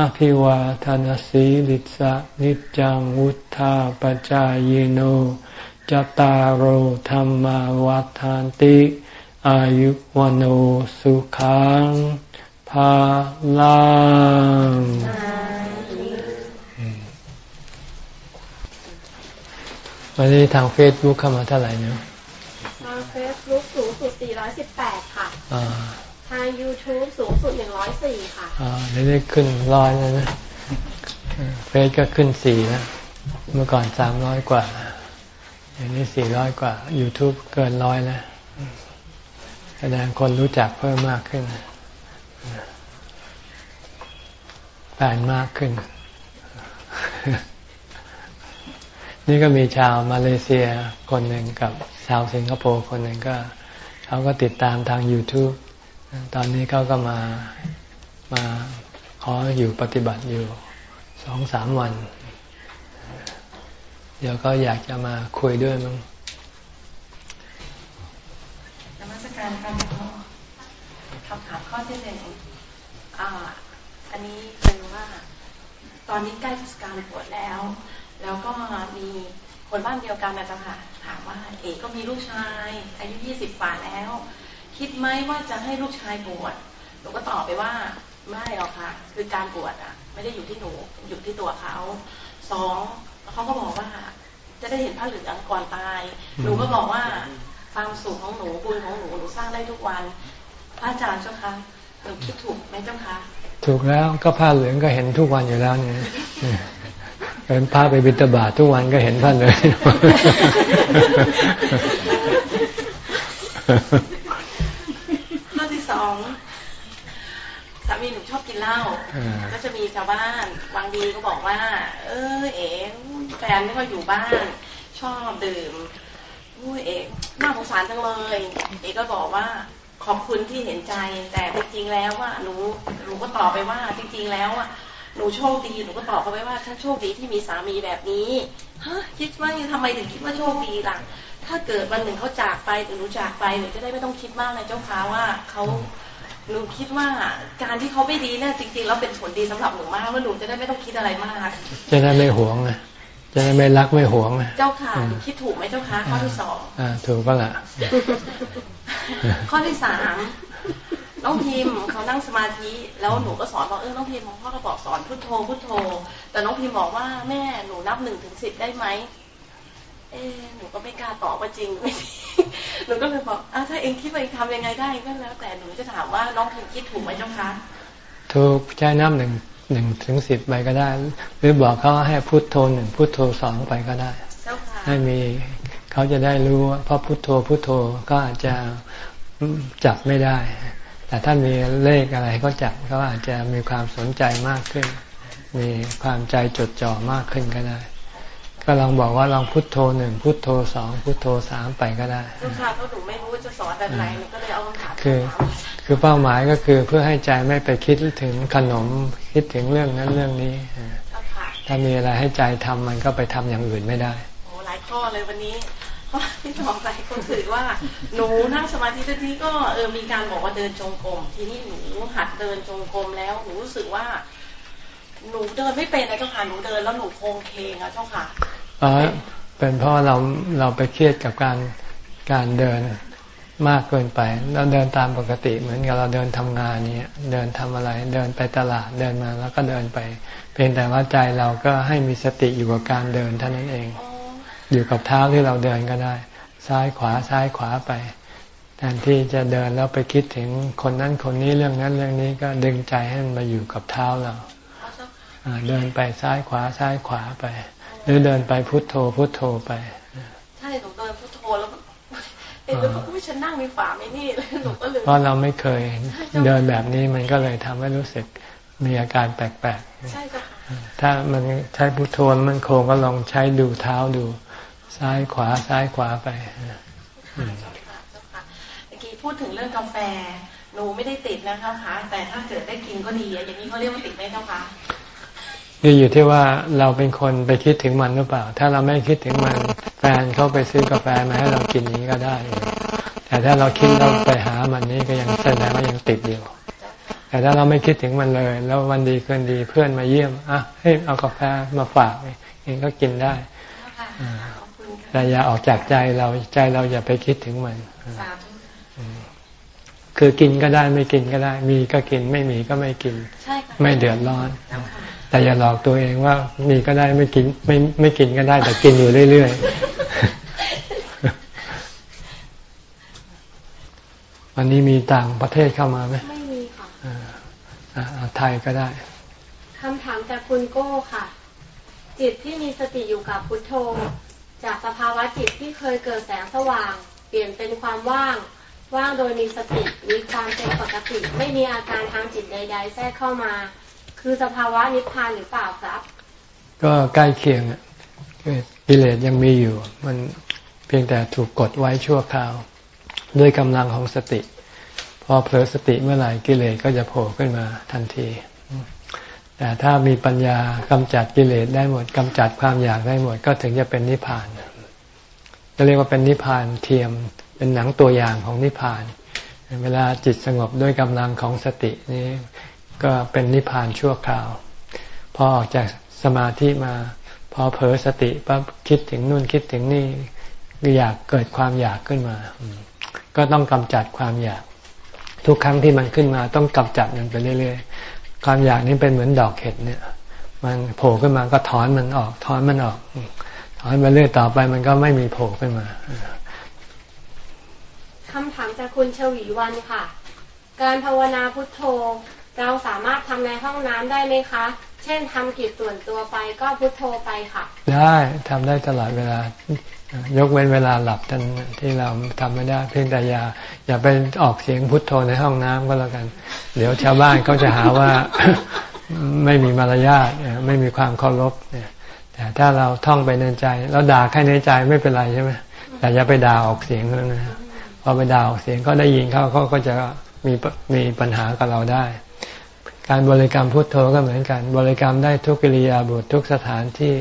อภิวาทานสีลิสะนิจังวุธาปจายโนจตารโหธรรมวัฏานติ อายุวโนสุขังภาลังวันนี้ทางเฟซบุ๊กเข้ามาเท่าไหร่เนี่ยทางเฟซบุ๊กสูงสุด418 ค่ะ ทาง YouTube สูงสุดหนึ่งร้อยสี่ค่ะอ๋อเดี๋ยวนี้ขึ้นร้อยแล้วนะเฟซก็ขึ้นสี่แล้วเมื่อก่อนสามร้อยกว่าอย่างนี้สี่ร้อยกว่า YouTube เกินร้อยแล้วแสดงคนรู้จักเพิ่มมากขึ้นแฟนมากขึ้น นี่ก็มีชาวมาเลเซียคนหนึ่งกับชาวสิงคโปร์คนหนึ่งก็เขาก็ติดตามทาง YouTube ตอนนี้เขาก็มามาขออยู่ปฏิบัติอยู่สองสามวัน เดี๋ยวก็อยากจะมาคุยด้วยมั้งนมัสการครับคำถามข้อที่หนึ่งอันนี้คือว่า ตอนนี้ใกล้เทศกาลบวชแล้ว แล้วก็มีคนบ้านเดียวกันนะจ๊ะค่ะถามว่า เอกก็มีลูกชาย อายุยี่สิบกว่าแล้ว คิดไหมว่าจะให้ลูกชายบวชหนูก็ตอบไปว่าไม่หรอกค่ะ คือการบวชอะ ไม่ได้อยู่ที่หนูอยู่ที่ตัวเขาสองเขาก็บอกว่า จะได้เห็นพระเหลืองก่อนตาย หนูก็บอกว่าความสุขของหนูบุญของหนูหนูสร้างได้ทุกวัน พระอาจารย์เจ้าคะหนูคิดถูกไหมเจ้าคะถูกแล้วก็ผ้าเหลืองก็เห็นทุกวันอยู่แล้วเนี่ยเป็นผ้าไปบิณฑบาตทุกวันก็เห็นผ้าเลยข้ อที่สองสามีหนูชอบกินเหล้าก็จะมีชาวบ้านวางดีก็บอกว่า เออเอ๋แฟนไม่ค่อยอยู่บ้าน ชอบดื่มอุ้ยเอ๋น่าสงสารจังเลย เอ๋ก็บอกว่าขอบคุณที่เห็นใจ แต่จริงๆแล้วว่าหนูหนูก็ตอบไปว่า จริง ๆ แล้วอะหนูโชคดีหนูก็ตอบเขาไปว่าฉันโชคดีที่มีสามีแบบนี้ฮะคิดว่าทำไมถึงคิดว่าโชคดีล่ะ ถ้าเกิดวันหนึ่งเขาจากไปหรือหนูจากไปหนูจะได้ไม่ต้องคิดมากนะเจ้าค้าว่าเขา หนูคิดว่าการที่เขาไม่ดีเนี่ยจริงๆแล้วเป็นผลดีสำหรับหนูมากว่าหนูจะได้ไม่ต้องคิดอะไรมากจะได้ไม่หวงนะจะได้ไม่รักไม่หวงนะเจ้าค่ะคิดถูกไหมเจ้าค่ะข้อที่สองอ่าถูกก็ละข้อที่สามน้องพิมพ์เขานั่งสมาธิแล้วหนูก็สอนบอกเออน้องพิมพ์พ่อก็บอกสอนพุทโธพุทโธ แต่น้องพิมพ์บอกว่าแม่หนูนับหนึ่งถึงสิบได้ไหม เออหนูก็ไม่กล้าตอบว่าจริงไม่หนูก็เลยบอกอะถ้าเองคิดว่าเองทำยังไงได้ก็แล้ว แต่หนูจะถามว่าน้องพิมพ์คิดถูกไหมเจ้าคะถูกใช้นับหนึ่งหนึ่งถึงสิบไปก็ได้ หรือบอกเขาให้พุทโธหนึ่งพุทโธสองไปก็ได้ให้มีเขาจะได้รู้ว่าเพราะพุทโธพุทโธก็อาจจะจับไม่ได้ แต่ถ้ามีเลขอะไรก็จับเขาอาจจะมีความสนใจมากขึ้น มีความใจจดจ่อมากขึ้นก็ได้ ก็ลองบอกว่าลองพุทโธหนึ่งพุทโธสองพุทโธสามไปก็ได้ลูกค้าเขาถูไม่รู้จะสอนแบบไหนก็เลยเอาคำถามคือคือเป้าหมายก็คือเพื่อให้ใจไม่ไปคิดถึงขนมคิดถึงเรื่องนั้นเรื่องนี้ถ้ามีอะไรให้ใจทำมันก็ไปทำอย่างอื่นไม่ได้โอ้หลายข้อเลยวันนี้ที่สองใจคนสื่อว่าหนูนั่งสมาธิทีก็เออมีการบอกว่าเดินจงกรมทีนี้หนูหัดเดินจงกรมแล้วหนูรู้สึกว่าหนูเดินไม่เป็นนะเจ้าค่ะหนูเดินแล้วหนูโค้งเคงอะเจ้าค่ะอ๋อ เป็นเพราะเราเราไปเครียดกับการการเดินมากเกินไป เราเดินตามปกติเหมือนกับเราเดินทำงานเนี้ยเดินทำอะไร เดินไปตลาดเดินมาแล้วก็เดินไป เพียงแต่ว่าใจเราก็ให้มีสติอยู่กับการเดินเท่านั้นเอง อยู่กับเท้าที่เราเดินก็ได้ ซ้ายขวาซ้ายขวาไปแทนที่จะเดินแล้วไปคิดถึงคนนั้นคนนี้เรื่องนั้นเรื่องนี้ก็ดึงใจให้มันมาอยู่กับเท้าเราเดินไปซ้ายขวาซ้ายขวาไป หรือเดินไปพุทโธพุทโธไป ใช่หนูเดินพุทโธแล้วเออแล้วก็ฉันนั่งในฝาไม่นี่เลยหนูก็เลยเพราะเราไม่เคยเดินแบบนี้มันก็เลยทำให้รู้สึกมีอาการแปลกๆใช่ค่ะถ้ามันใช้พุทโธมันโคก็ลองใช้ดูเท้าดู ซ้ายขวาซ้ายขวาไปเมื่อกี้พูดถึงเรื่องกาแฟหนูไม่ได้ติดนะคะคะแต่ถ้าเกิดได้กินก็ดีอย่างนี้เขาเรียกว่าติดไหมเจ้าคะ นี่อยู่ที่ว่าเราเป็นคนไปคิดถึงมันหรือเปล่า ถ้าเราไม่คิดถึงมันแฟนเขาไปซื้อกาแฟมาให้เรากินนี้ก็ได้ แต่ถ้าเราคิดเราไปหามันนี้ก็ยังแสดงว่ายังติดอยู่ แต่ถ้าเราไม่คิดถึงมันเลย แล้ววันดีคืนดีเพื่อนมาเยี่ยมอะให้เอากาแฟมาฝากเองก็กินได้แต่อย่าออกจากใจเราใจเราอย่าไปคิดถึงมันคือกินก็ได้ไม่กินก็ได้ มีก็กินไม่มีก็ไม่กิน ไม่เดือดร้อน แต่อย่าหลอกตัวเองว่ามีก็ได้ไม่กินไม่ไม่กินก็ได้แต่กินอยู่เรื่อยๆ วันนี้มีต่างประเทศเข้ามาไหมไม่มีค่ะอ่าอ่าเอาไทยก็ได้คำถามจากคุณโก้ค่ะ จิตที่มีสติอยู่กับพุทโธ จากสภาวะจิตที่เคยเกิดแสงสว่าง เปลี่ยนเป็นความว่างว่างโดยมีสติมีความเป็นปกติ ไม่มีอาการทางจิตใด ๆ แทรกเข้ามา คือสภาวะนิพพานหรือเปล่าครับ ก็ใกล้เคียงอะกิเลสยังมีอยู่ มันเพียงแต่ถูกกดไว้ชั่วคราว ด้วยกำลังของสติ พอเผลอสติเมื่อไหร่กิเลสก็จะโผล่ขึ้นมาทันที แต่ถ้ามีปัญญากำจัดกิเลสได้หมดกำจัดความอยากได้หมด ก็ถึงจะเป็นนิพพานจะเรียกว่าเป็นนิพพานเทียมเป็นหนังตัวอย่างของนิพพาน เวลาจิตสงบด้วยกำลังของสตินี้ ก็เป็นนิพพานชั่วคราว พอออกจากสมาธิมา พอเผลอสติปั๊บคิดถึงนู่นคิดถึงนี่อยากเกิดความอยากขึ้นมา ก็ต้องกำจัดความอยาก ทุกครั้งที่มันขึ้นมาต้องกำจัดมันไปเรื่อยๆ ความอยากนี้เป็นเหมือนดอกเห็ดเนี่ย มันโผล่ขึ้นมาก็ถอนมันออก ถอนมันออก ถอนไปเรื่อยต่อไปมันก็ไม่มีโผล่ขึ้นมาคำถามจากคุณชวีวันค่ะ การภาวนาพุทโธ เราสามารถทำในห้องน้ำได้ไหมคะ เช่นทำกิจส่วนตัวไปก็พุทโธไปค่ะ ได้ทำได้ตลอดเวลา ยกเว้นเวลาหลับท่านที่เราทำไม่ได้ เพียงแต่อย่าอย่าไปออกเสียงพุทโธในห้องน้ำก็แล้วกัน เดี๋ยวชาวบ้านเขาจะหาว่าไม่มีมารยาทไม่มีความเคารพเนี่ยแต่ถ้าเราท่องไปในใจ แล้วด่าแค่ในใจไม่เป็นไรใช่ไหมแต่อย่าไปด่าออกเสียงแล้วนะพอไปด่าออกเสียงก็ได้ยินเขาเขาก็จะมีมีปัญหากับเราได้ การบริกรรมพุทโธก็เหมือนกัน บริกรรมได้ทุกกิริยาบททุกสถานที่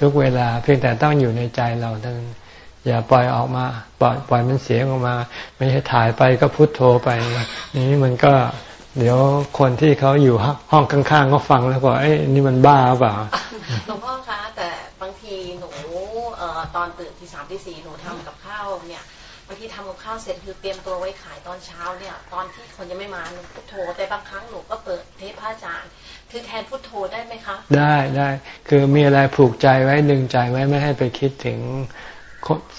ทุกเวลา เพียงแต่ต้องอยู่ในใจเราเท่านั้นอย่าปล่อยออกมาปล่อยปล่อยมันเสียงออกมา ไม่ใช่ถ่ายไปก็พุทโธไปนี้มันก็เดี๋ยวคนที่เขาอยู่ห้องข้างๆก็ฟังแล้วก็เอ้ยนี่มันบ้าเปล่าหลวงพ่อคะแต่บางทีหนูเอ่อตอนตื่นที่สามที่สี่หนูทำกับข้าวเนี่ย บางทีทำกับข้าวเสร็จคือเตรียมตัวไว้ขายตอนเช้าเนี่ย ตอนที่คนยังไม่มาหนูพุทโธ แต่บางครั้งหนูก็เปิดเทปพระอาจารย์คือแทนพุทโธได้ไหมคะ ได้ได้คือมีอะไรผูกใจไว้ดึงใจไว้ไม่ให้ไปคิดถึง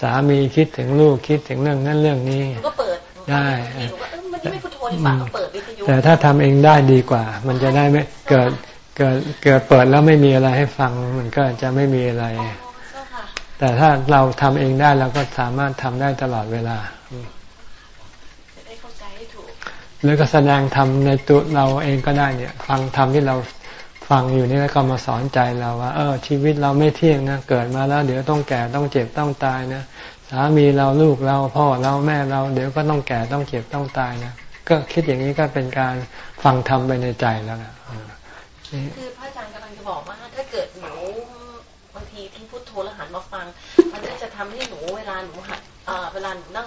สามีคิดถึงลูกคิดถึงเรื่องนั้นเรื่องนี้หนูก็เปิดได้หนูก็เออมันไม่พุทโธดีกว่าก็เปิดวิทยุแต่ถ้าทำเองได้ดีกว่า มันจะได้ไม่เกิดเกิดเกิดเปิดแล้วไม่มีอะไรให้ฟัง มันก็จะไม่มีอะไรอ๋อเจ้าค่ะ แต่ถ้าเราทำเองได้เราก็สามารถทำได้ตลอดเวลาจะได้เข้าใจให้ถูกหรือก็แสดงทำในตัวเราเองก็ได้เนี่ย ฟังทำที่เราฟังอยู่นี่แล้วก็มาสอนใจเราว่า เออ ชีวิตเราไม่เที่ยงนะเกิดมาแล้วเดี๋ยวต้องแก่ต้องเจ็บต้องตายนะสามีเราลูกเราพ่อเราแม่เราเดี๋ยวก็ต้องแก่ต้องเจ็บต้องตายนะก็คิดอย่างนี้ก็เป็นการฟังทำไปในใจแล้วนะเออนี่คือ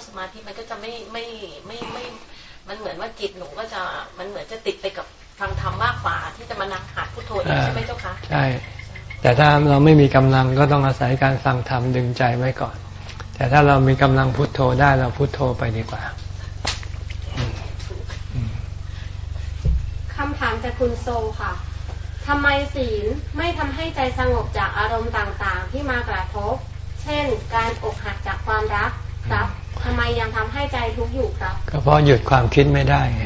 สมาธิมันก็จะไม่ไม่ไม่ไม่ มันเหมือนว่าจิตหนูก็จะมันเหมือนจะติดไปกับฟังธรรมมากกว่า ที่จะมานั่งหัดพุทโธเองใช่ไหมเจ้าคะใช่แต่ถ้าเราไม่มีกำลังก็ต้องอาศัยการฟังธรรมดึงใจไว้ก่อน แต่ถ้าเรามีกำลังพุทโธได้เราพุทโธไปดีกว่าคำถามจากคุณโซค่ะทำไมศีลไม่ทำให้ใจสงบจากอารมณ์ต่างๆ ที่มากระทบ เช่น การอกหักจากความรักครับ ทำไมยังทำให้ใจทุกข์อยู่ครับ ก็เพราะหยุดความคิดไม่ได้ไง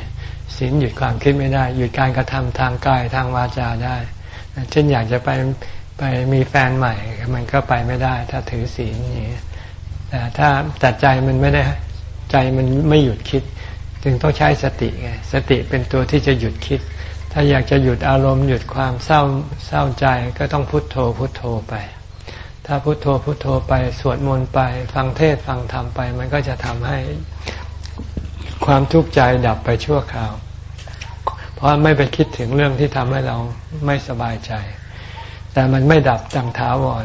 ศีลหยุดความคิดไม่ได้ หยุดการกระทำทางกายทางวาจาได้เช่นอยากจะไปไปมีแฟนใหม่ มันก็ไปไม่ได้ ถ้าถือศีลอย่างนี้แต่ถ้าแต่ใจมันไม่ได้ใจมันไม่หยุดคิด จึงต้องใช้สติไงสติเป็นตัวที่จะหยุดคิด ถ้าอยากจะหยุดอารมณ์หยุดความเศร้าเศร้าใจก็ต้องพุโทโธพุโทโธไป ถ้าพุโทโธพุโทโธไปสวดมนต์ไป ฟังเทศฟังธรรมไป มันก็จะทำให้ความทุกข์ใจดับไปชั่วคราว เพราะไม่ไปคิดถึงเรื่องที่ทำให้เราไม่สบายใจ แต่มันไม่ดับดังถาวร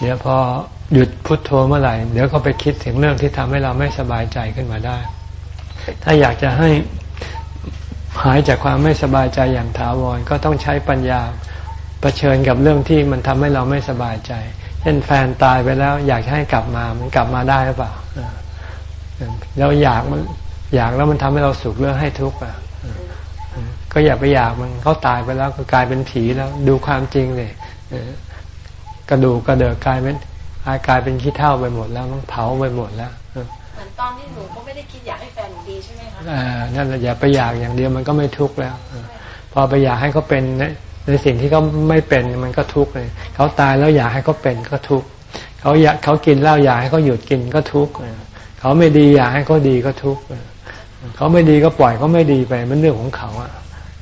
เดี๋ยวพอหยุดพุดโทโธเมื่อไหร่ เดี๋ยวก็ไปคิดถึงเรื่องที่ทำให้เราไม่สบายใจขึ้นมาได้ ถ้าอยากจะให้หายจากความไม่สบายใจอย่างถาวรก็ต้องใช้ปัญญาเผชิญกับเรื่องที่มันทำให้เราไม่สบายใจ เช่นแฟนตายไปแล้ว อยากให้กลับมา มันกลับมาได้หรือเปล่าเราอยากมันอยากแล้วมันทำให้เราสุขเรื่องให้ทุกข์อะก็อย่าไปอยากมันเขาตายไปแล้วก็กลายเป็นผีแล้ว ดูความจริงเลยกระดูกกระเดิกกลายเป็นกลายเป็นขี้เถ้าไปหมดแล้วมันเผาไปหมดแล้วเหมือนมือนตอนที่หนูก็ไม่ได้คิดอยากให้แฟนหนูดีใช่ไหมคะอ่านั่นแหละอย่าไปอยากอย่างเดียวมันก็ไม่ทุกข์แล้วอ่าพอไปอยากให้เขาเป็น ในสิ่งที่เขาไม่เป็นมันก็ทุกข์เลยเขาตายแล้วอยากให้เขาเป็นก็ทุกข์เขาอยากเขากินเหล้าอยากให้เขาหยุดกินก็ทุกข์เขาไม่ดีอยากให้เขาดีก็ทุกข์เขาไม่ดีก็ปล่อยเขาไม่ดีไปมันเรื่องของเขาอะ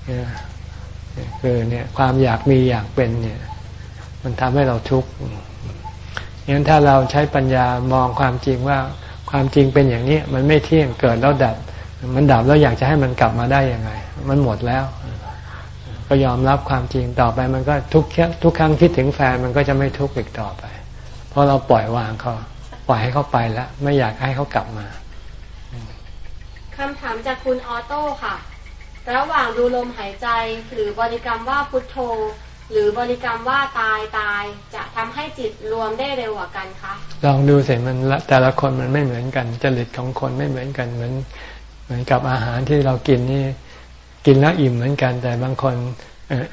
เนี่ยคือเนี่ยความอยากมีอยากเป็นเนี่ย มันทำให้เราทุกข์งั้นถ้าเราใช้ปัญญามองความจริงว่าความจริงเป็นอย่างนี้มันไม่เที่ยงเกิดแล้วดับ มันดับแล้วอยากจะให้มันกลับมาได้ยังไง มันหมดแล้ว ก็ยอมรับความจริงต่อไป มันก็ทุกทุกครั้งคิดถึงแฟนมันก็จะไม่ทุกข์อีกต่อไป เพราะเราปล่อยวางเขาปล่อยให้เขาไปแล้วไม่อยากให้เขากลับมาคำถามจากคุณออโต้ค่ะ ระหว่างดูลมหายใจหรือบริกรรมว่าพุทโธ หรือบริกรรมว่าตายตาย จะทำให้จิตรวมได้เร็วกว่ากันคะลองดูสิมันละแต่ละคนมันไม่เหมือนกันจริตของคนไม่เหมือนกันเหมือน เหมือนกับอาหารที่เรากินนี่ กินแล้วอิ่มเหมือนกัน แต่บางคน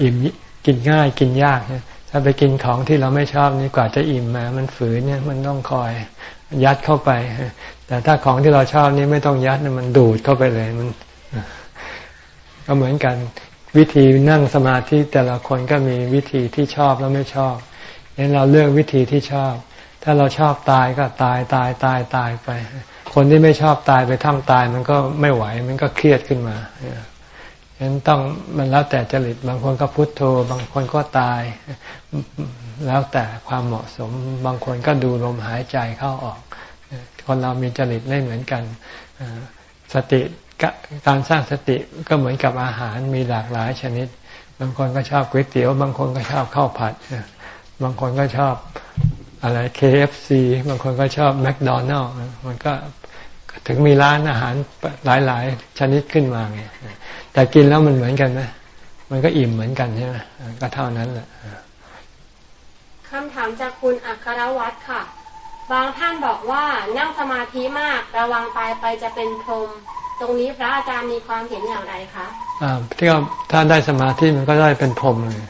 อิ่มกินง่ายกินยากเนี่ยถ้าไปกินของที่เราไม่ชอบนี่กว่าจะอิ่มมา มันฝืนเนี่ยมันต้องคอยยัดเข้าไป แต่ถ้าของที่เราชอบนี่ไม่ต้องยัดมันดูดเข้าไปเลยมัน ก็เหมือนกัน วิธีนั่งสมาธิแต่ละคนก็มีวิธีที่ชอบแล้วไม่ชอบงั้นเราเลือกวิธีที่ชอบ ถ้าเราชอบตายก็ตายตายตายตายไป คนที่ไม่ชอบตายไปท่ามตายมันก็ไม่ไหว มันก็เครียดขึ้นมา ฉะนั้นต้องมันแล้วแต่จริตบางคนก็พุโทโธ บางคนก็ตาย แล้วแต่ความเหมาะสม บางคนก็ดูลมหายใจเข้าออก คนเรามีจริตไม่เหมือนกันสติการสร้างสติก็เหมือนกับอาหารมีหลากหลายชนิด บางคนก็ชอบก๋วยเตี๋ยว บางคนก็ชอบข้าวผัด บางคนก็ชอบอะไร KFC บางคนก็ชอบแมคโดนัลล์มันก็ถึงมีร้านอาหารหลาย ๆ ชนิดขึ้นมาไง แต่กินแล้วมันเหมือนกันไหมมันก็อิ่มเหมือนกันใช่ไหมก็เท่านั้นแหละคำถามจากคุณอัครวัตรค่ะ บางท่านบอกว่านั่งสมาธิมากระวังตายไปจะเป็นพรหมตรงนี้พระอาจารย์มีความเห็นอย่างไรคะอ่าที่ว่าถ้าได้สมาธิมันก็ได้เป็นพรหมเลย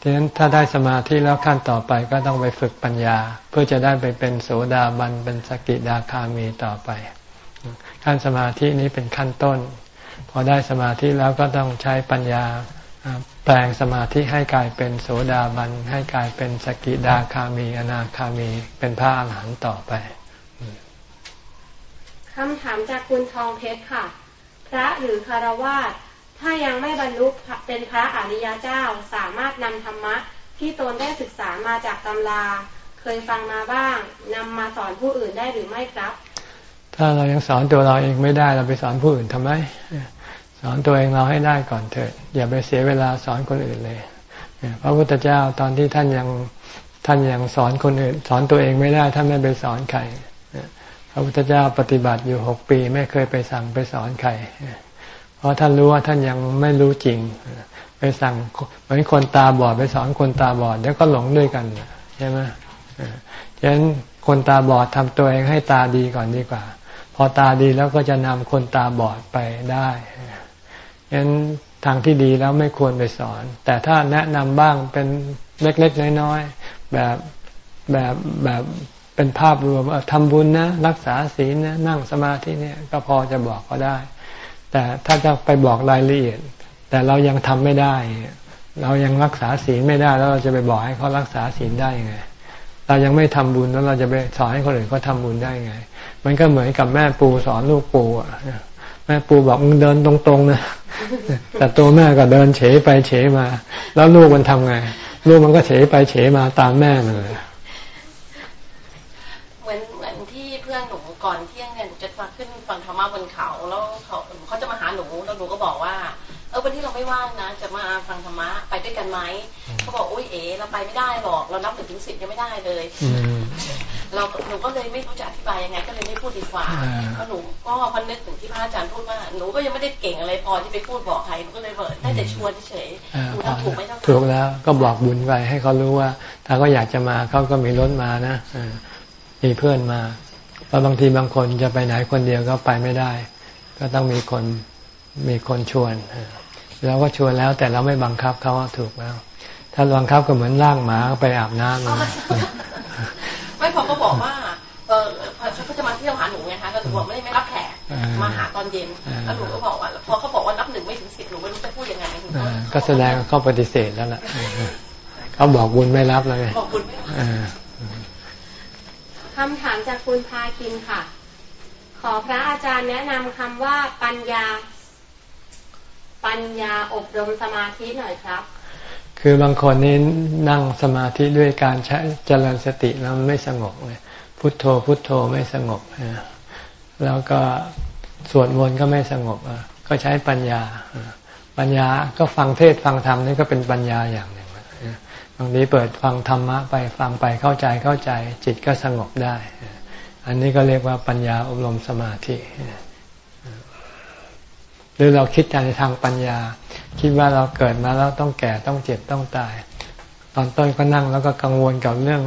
ดังนั้นถ้าได้สมาธิแล้วขั้นต่อไปก็ต้องไปฝึกปัญญา เพื่อจะได้ไปเป็นโสดาบันเป็นสกิดาคามีต่อไป ขั้นสมาธินี้เป็นขั้นต้น พอได้สมาธิแล้วก็ต้องใช้ปัญญาแปลงสมาธิให้กลายเป็นโสดาบันให้กลายเป็นสกิดาคามีอนาคามีเป็นพระอาหารหันต์ต่อไปคำถามจากคุณทองเพชรค่ะ พระหรือคารวาสถ้ายังไม่บรรลุเป็นพระอริยเจ้าสามารถนำธรรมะที่ตนได้ศึกษามาจากตำรา เคยฟังมาบ้างนำมาสอนผู้อื่นได้หรือไม่ครับ ถ้าเรายังสอนตัวเราเองไม่ได้เราไปสอนผู้อื่นทำไม สอนตัวเองเราให้ได้ก่อนเถิดอย่าไปเสียเวลาสอนคนอื่นเลยพระพุทธเจ้าตอนที่ท่านยังท่านยังสอนคนอื่น สอนตัวเองไม่ได้ท่านไม่ไปสอนใครพระพุทธเจ้าปฏิบัติอยู่หกปีไม่เคยไปสั่งไปสอนใครเพราะท่านรู้ว่าท่านยังไม่รู้จริง ไปสั่งเหมือนคนตาบอดไปสอนคนตาบอดเดี๋ยวก็หลงด้วยกันใช่ไหมฉะนั้นคนตาบอดทำตัวเองให้ตาดีก่อนดีกว่า พอตาดีแล้วก็จะนำคนตาบอดไปได้ ฉะนั้นทางที่ดีแล้วไม่ควรไปสอน แต่ถ้าแนะนำบ้างเป็นเล็กๆน้อยๆแบบแบบแบบเป็นภาพรวมทำบุญนะ รักษาศีลนะนั่งสมาธิเนี่ยก็พอจะบอกก็ได้ แต่ถ้าจะไปบอกรายละเอียด แต่เรายังทำไม่ได้ เรายังรักษาศีลไม่ได้ แล้วเราจะไปบอกให้เขารักษาศีลได้ยังไงเรายังไม่ทำบุญแล้วเราจะไปสอนให้คนอื่นเขาทาบุญได้ไง มันก็เหมือนกับแม่ปูสอนลูกปูอะ แม่ปูบอกมึงเดินตรงๆนะแต่ตัวแม่ก็เดินเฉยไปเฉยมา แล้วลูกมันทำไง ลูกมันก็เฉยไปเฉยมาตามแม่มันเลยเหมือนเหมือนที่เพื่อนหนูก่อนเที่ยงเนี่ยหนูจะมาขึ้นฟังธรรมะบนเขาแล้วเขาเขาจะมาหาหนูแล้วหนูก็บอกว่าเออวันที่เราไม่ว่างนะ จะมาฟังธรรมะไปด้วยกันไหมเขาบอกอุ้ยเอ๋เราไปไม่ได้หรอก เรานับถึงถึงสิบยังไม่ได้เลย เราหนูก็เลยไม่รู้จะอธิบายยังไงก็เลยไม่พูดดีกว่าเพราะหนูก็พนึกถึงที่พระอาจารย์พูดว่าหนูก็ยังไม่ได้เก่งอะไรพอที่ไปพูดบอกใครหนูก็เลยเบิดได้แต่ชวนเฉยหนูทำถูกไหมเจ้าค่ะถูกแล้วก็บอกบุญไปให้เขารู้ว่า ถ้าเขาอยากจะมาเขาก็มีรถมานะมีเพื่อนมาเพราะบางทีบางคนจะไปไหนคนเดียวก็ไปไม่ได้ ก็ต้องมีคนมีคนชวนเราก็ชวนแล้วแต่เราไม่บังคับเขาถูกแล้ว ถ้าบังคับก็เหมือนล่างหมาไปอาบน้ำเลย ไม่พอก็บอกว่าเออเขาจะมาเที่ยวหาหนูไงคะแล้วหนูบอกไม่ไม่รับแขกมาหาตอนเย็นแล้วหนูก็บอกว่าพอเขาบอกว่านับหนึ่งไม่ถึงสิบหนูไม่รู้จะพูดยังไงก็แสดงเขาปฏิเสธแล้วล่ะเขาบอกบุญไม่รับแล้วไงบอกบุญไม่รับคำถามจากคุณพาคินค่ะ ขอพระอาจารย์แนะนำคำว่าปัญญา ปัญญาอบรมสมาธิหน่อยครับ คือบางคนนี่นั่งสมาธิด้วยการใช้เจริญสติแล้วไม่สงบเลยพุทโธพุทโธไม่สงบแล้วก็สวดมนต์ก็ไม่สงบก็ใช้ปัญญา ปัญญาก็ฟังเทศฟังธรรมนี่ก็เป็นปัญญาอย่างหนึ่งบางทีเปิดฟังธรรมะไปฟังไปเข้าใจเข้าใจ จิตก็สงบได้ อันนี้ก็เรียกว่าปัญญาอบรมสมาธิ รือเราคิดในทางปัญญา คิดว่าเราเกิดมาแล้วต้องแก่ต้องเจ็บต้องตาย ตอนต้นก็นั่งแล้วก็กังวลกับเรื่อง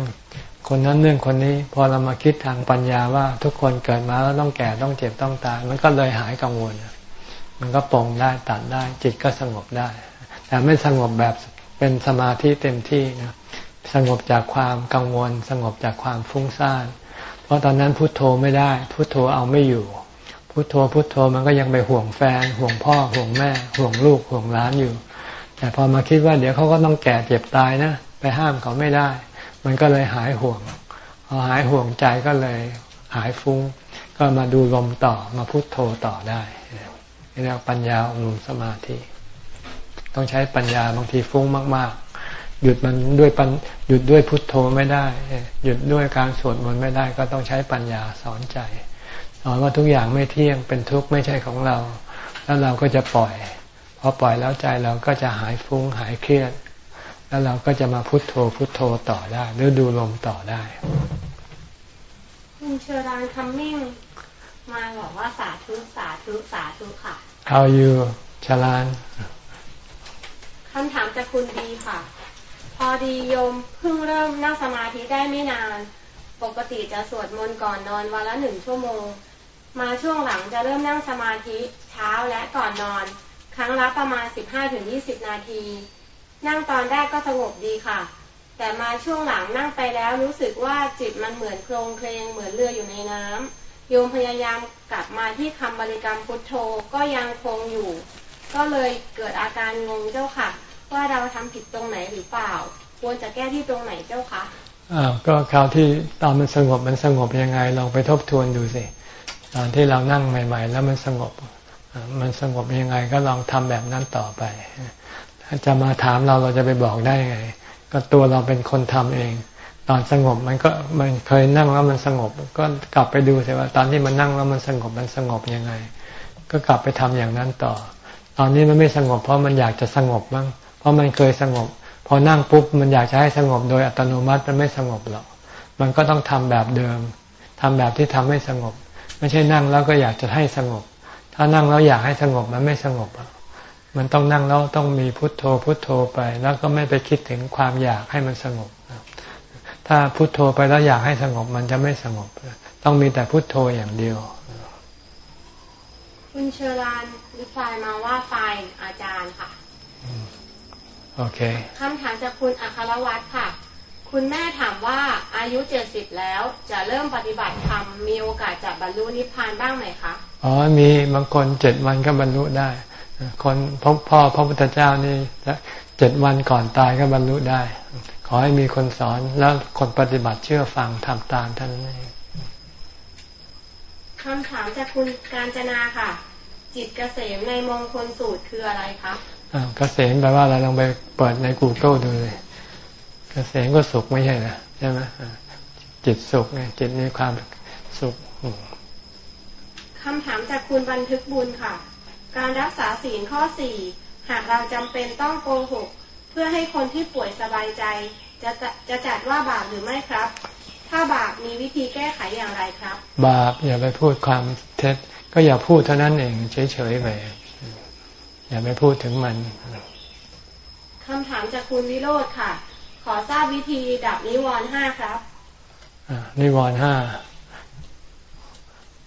คนนั้นเรื่องคนนี้ พอเรามาคิดทางปัญญาว่าทุกคนเกิดมาแล้วต้องแก่ต้องเจ็บต้องตาย มันก็เลยหายกังวล มันก็ปรงได้ตัดได้ จิตก็สงบได้ แต่ไม่สงบแบบเป็นสมาธิเต็มที่นะสงบจากความกังวล สงบจากความฟุ้งซ่าน เพราะตอนนั้นพุโทโธไม่ได้ พุโทโธเอาไม่อยู่ พุโทโธพุโทโธมันก็ยังไปห่วงแฟน ห่วงพ่อ ห่วงแม่ ห่วงลูก ห่วงหลานอยู่ แต่พอมาคิดว่าเดี๋ยวเขาก็ต้องแก่เจ็บตายนะ ไปห้ามเขาไม่ได้ มันก็เลยหายห่วงพอหายห่วงใจก็เลยหายฟุง้ง ก็มาดูลมต่อมาพุโทโธต่อได้นี่เรียกปัญญาอบรมสมาธิ ต้องใช้ปัญญาบางทีฟุ้งมาก ๆ หยุดมันด้วยปัญหยุดด้วยพุทโธไม่ได้ หยุดด้วยการสวดมนต์ไม่ได้ ก็ต้องใช้ปัญญาสอนใจ ว่าทุกอย่างไม่เที่ยงเป็นทุกข์ไม่ใช่ของเรา แล้วเราก็จะปล่อยพอปล่อยแล้วใจเราก็จะหายฟุ้งหายเครียด แล้วเราก็จะมาพุทโธพุทโธต่อได้ หรือดูลมต่อได้คุณเชอรานคัมมิ่งมาบอกว่าสาธุสาธุสาธุค่ะ How you ชลานคำถามจากคุณดีค่ะ พอดีโยมเพิ่งเริ่มนั่งสมาธิได้ไม่นาน ปกติจะสวดมนต์ก่อนนอนวันละหนึ่งชั่วโมง มาช่วงหลังจะเริ่มนั่งสมาธิเช้าและก่อนนอน ครั้งละประมาณ 15-20 นาที นั่งตอนแรกก็สงบดีค่ะ แต่มาช่วงหลังนั่งไปแล้วรู้สึกว่าจิตมันเหมือนโครงเคลงเหมือนเรืออยู่ในน้ำโยมพยายามกลับมาที่คำบริกรรมพุทโธก็ยังคงอยู่ ก็เลยเกิดอาการงงเจ้าค่ะ ว่าเราทำผิดตรงไหนหรือเปล่า ควรจะแก้ที่ตรงไหนเจ้าคะอ้าวก็คราวที่ตอนมันสงบมันสงบยังไงลองไปทบทวนดูสิ ตอนที่เรานั่งใหม่ ๆ แล้วมันสงบ มันสงบยังไงก็ลองทำแบบนั้นต่อไป ถ้าจะมาถามเราเราจะไปบอกได้ไง ก็ตัวเราเป็นคนทำเอง ตอนสงบมันก็มันเคยนั่งแล้วมันสงบ ก็กลับไปดูสิว่า ตอนที่มันนั่งแล้วมันสงบมันสงบยังไง ก็กลับไปทำอย่างนั้นต่อ ตอนนี้มันไม่สงบ เพราะมันอยากจะสงบบ้างเพราะมันเคยสงบ พอนั่งปุ๊บมันอยากจะให้สงบโดยอัตโนมัติมันไม่สงบหรอกมันก็ต้องทำแบบเดิมทำแบบที่ทำให้สงบ ไม่ใช่นั่งแล้วก็อยากจะให้สงบ ถ้านั่งแล้วอยากให้สงบมันไม่สงบมันต้องนั่งแล้วต้องมีพุทโธพุทโธไป แล้วก็ไม่ไปคิดถึงความอยากให้มันสงบ ถ้าพุทโธไปแล้วอยากให้สงบมันจะไม่สงบ ต้องมีแต่พุทโธอย่างเดียวคุณเชอรานรีพลายมาว่าไฟอาจารย์ค่ะ โอเคคำถามจากคุณอัครวัตรค่ะ คุณแม่ถามว่าอายุเจ็ดสิบแล้วจะเริ่มปฏิบัติธรรมมีโอกาสจะบรรลุนิพพานบ้างไหมคะอ๋อมีบางคนเจ็ดวันก็บรรลุได้ คนพ่อพ่อพระพุทธเจ้านี่เจ็ดวันก่อนตายก็บรรลุได้ ขอให้มีคนสอนแล้วคนปฏิบัติเชื่อฟังทำตามท่านนี้คำถามจากคุณการจนาค่ะ จิตเกษมในมงคลสูตรคืออะไรคะเกษมแปลว่าอะไรลองไปเปิดใน Google ดูเลยเกษมก็สุขไม่ใช่นะใช่ไหมจิตสุขไงจิตมีความสุขคำถามจากคุณบันทึกบุญค่ะ การรักษาศีลข้อสี่หากเราจำเป็นต้องโกหก เพื่อให้คนที่ป่วยสบายใจ จะจะจัดว่าบาปหรือไม่ครับ ถ้าบาปมีวิธีแก้ไขอย่างไรครับ บาปอย่าไปพูดความเท็จ ก็อย่าพูดเท่านั้นเองเฉยๆไปอย่าไปพูดถึงมันคำถามจากคุณวิโรธค่ะ ขอทราบวิธีดับนิวรณ์ห้าครับนิวรณ์ห้า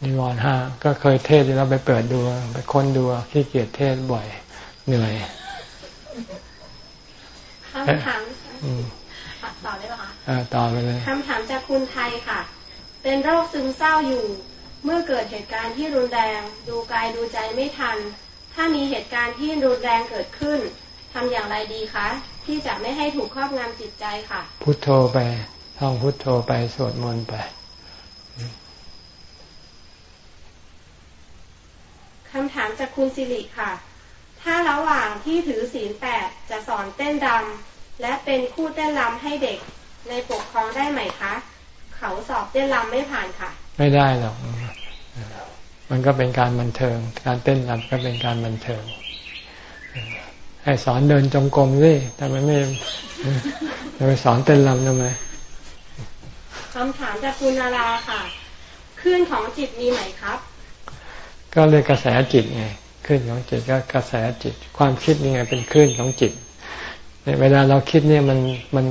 นิวรณ์ห้าก็เคยเทศแล้วไปเปิดดูไปค้นดูขี้เกียจเทศบ่อย เหนื่อยคำถามต่อได้ปะคะต่อไปเลยคำถามจากคุณไทยค่ะ เป็นโรคซึมเศร้าอยู่ เมื่อเกิดเหตุการณ์ที่รุนแรง ดูกายดูใจไม่ทัน ถ้ามีเหตุการณ์ที่รุนแรงเกิดขึ้น ทำอย่างไรดีคะ ที่จะไม่ให้ถูกครอบงำจิตใจค่ะ พุทโธไปท่องพุทโธไปสวดมนต์ไปคำถามจากคุณสิริค่ะ ถ้าระหว่างที่ถือศีลแปดจะสอนเต้นรำและเป็นคู่เต้นรำให้เด็กในปกครองได้ไหมคะ เขาสอบเต้นรำไม่ผ่านค่ะ ไม่ได้หรอกมันก็เป็นการบันเทิง การเต้นรำก็เป็นการบันเทิง ให้สอนเดินจงกรมสิทำไมไม่จะไปสอนเต้นรำทำไมคำถามจากคุณนาราค่ะคลื่นของจิตมีไหมครับ ก็เรียกกระแสจิตไงคลื่นของจิตก็กระแสจิต ความคิดนี่ไงเป็นคลื่นของจิตเวลาเราคิดเนี่ยมันมัน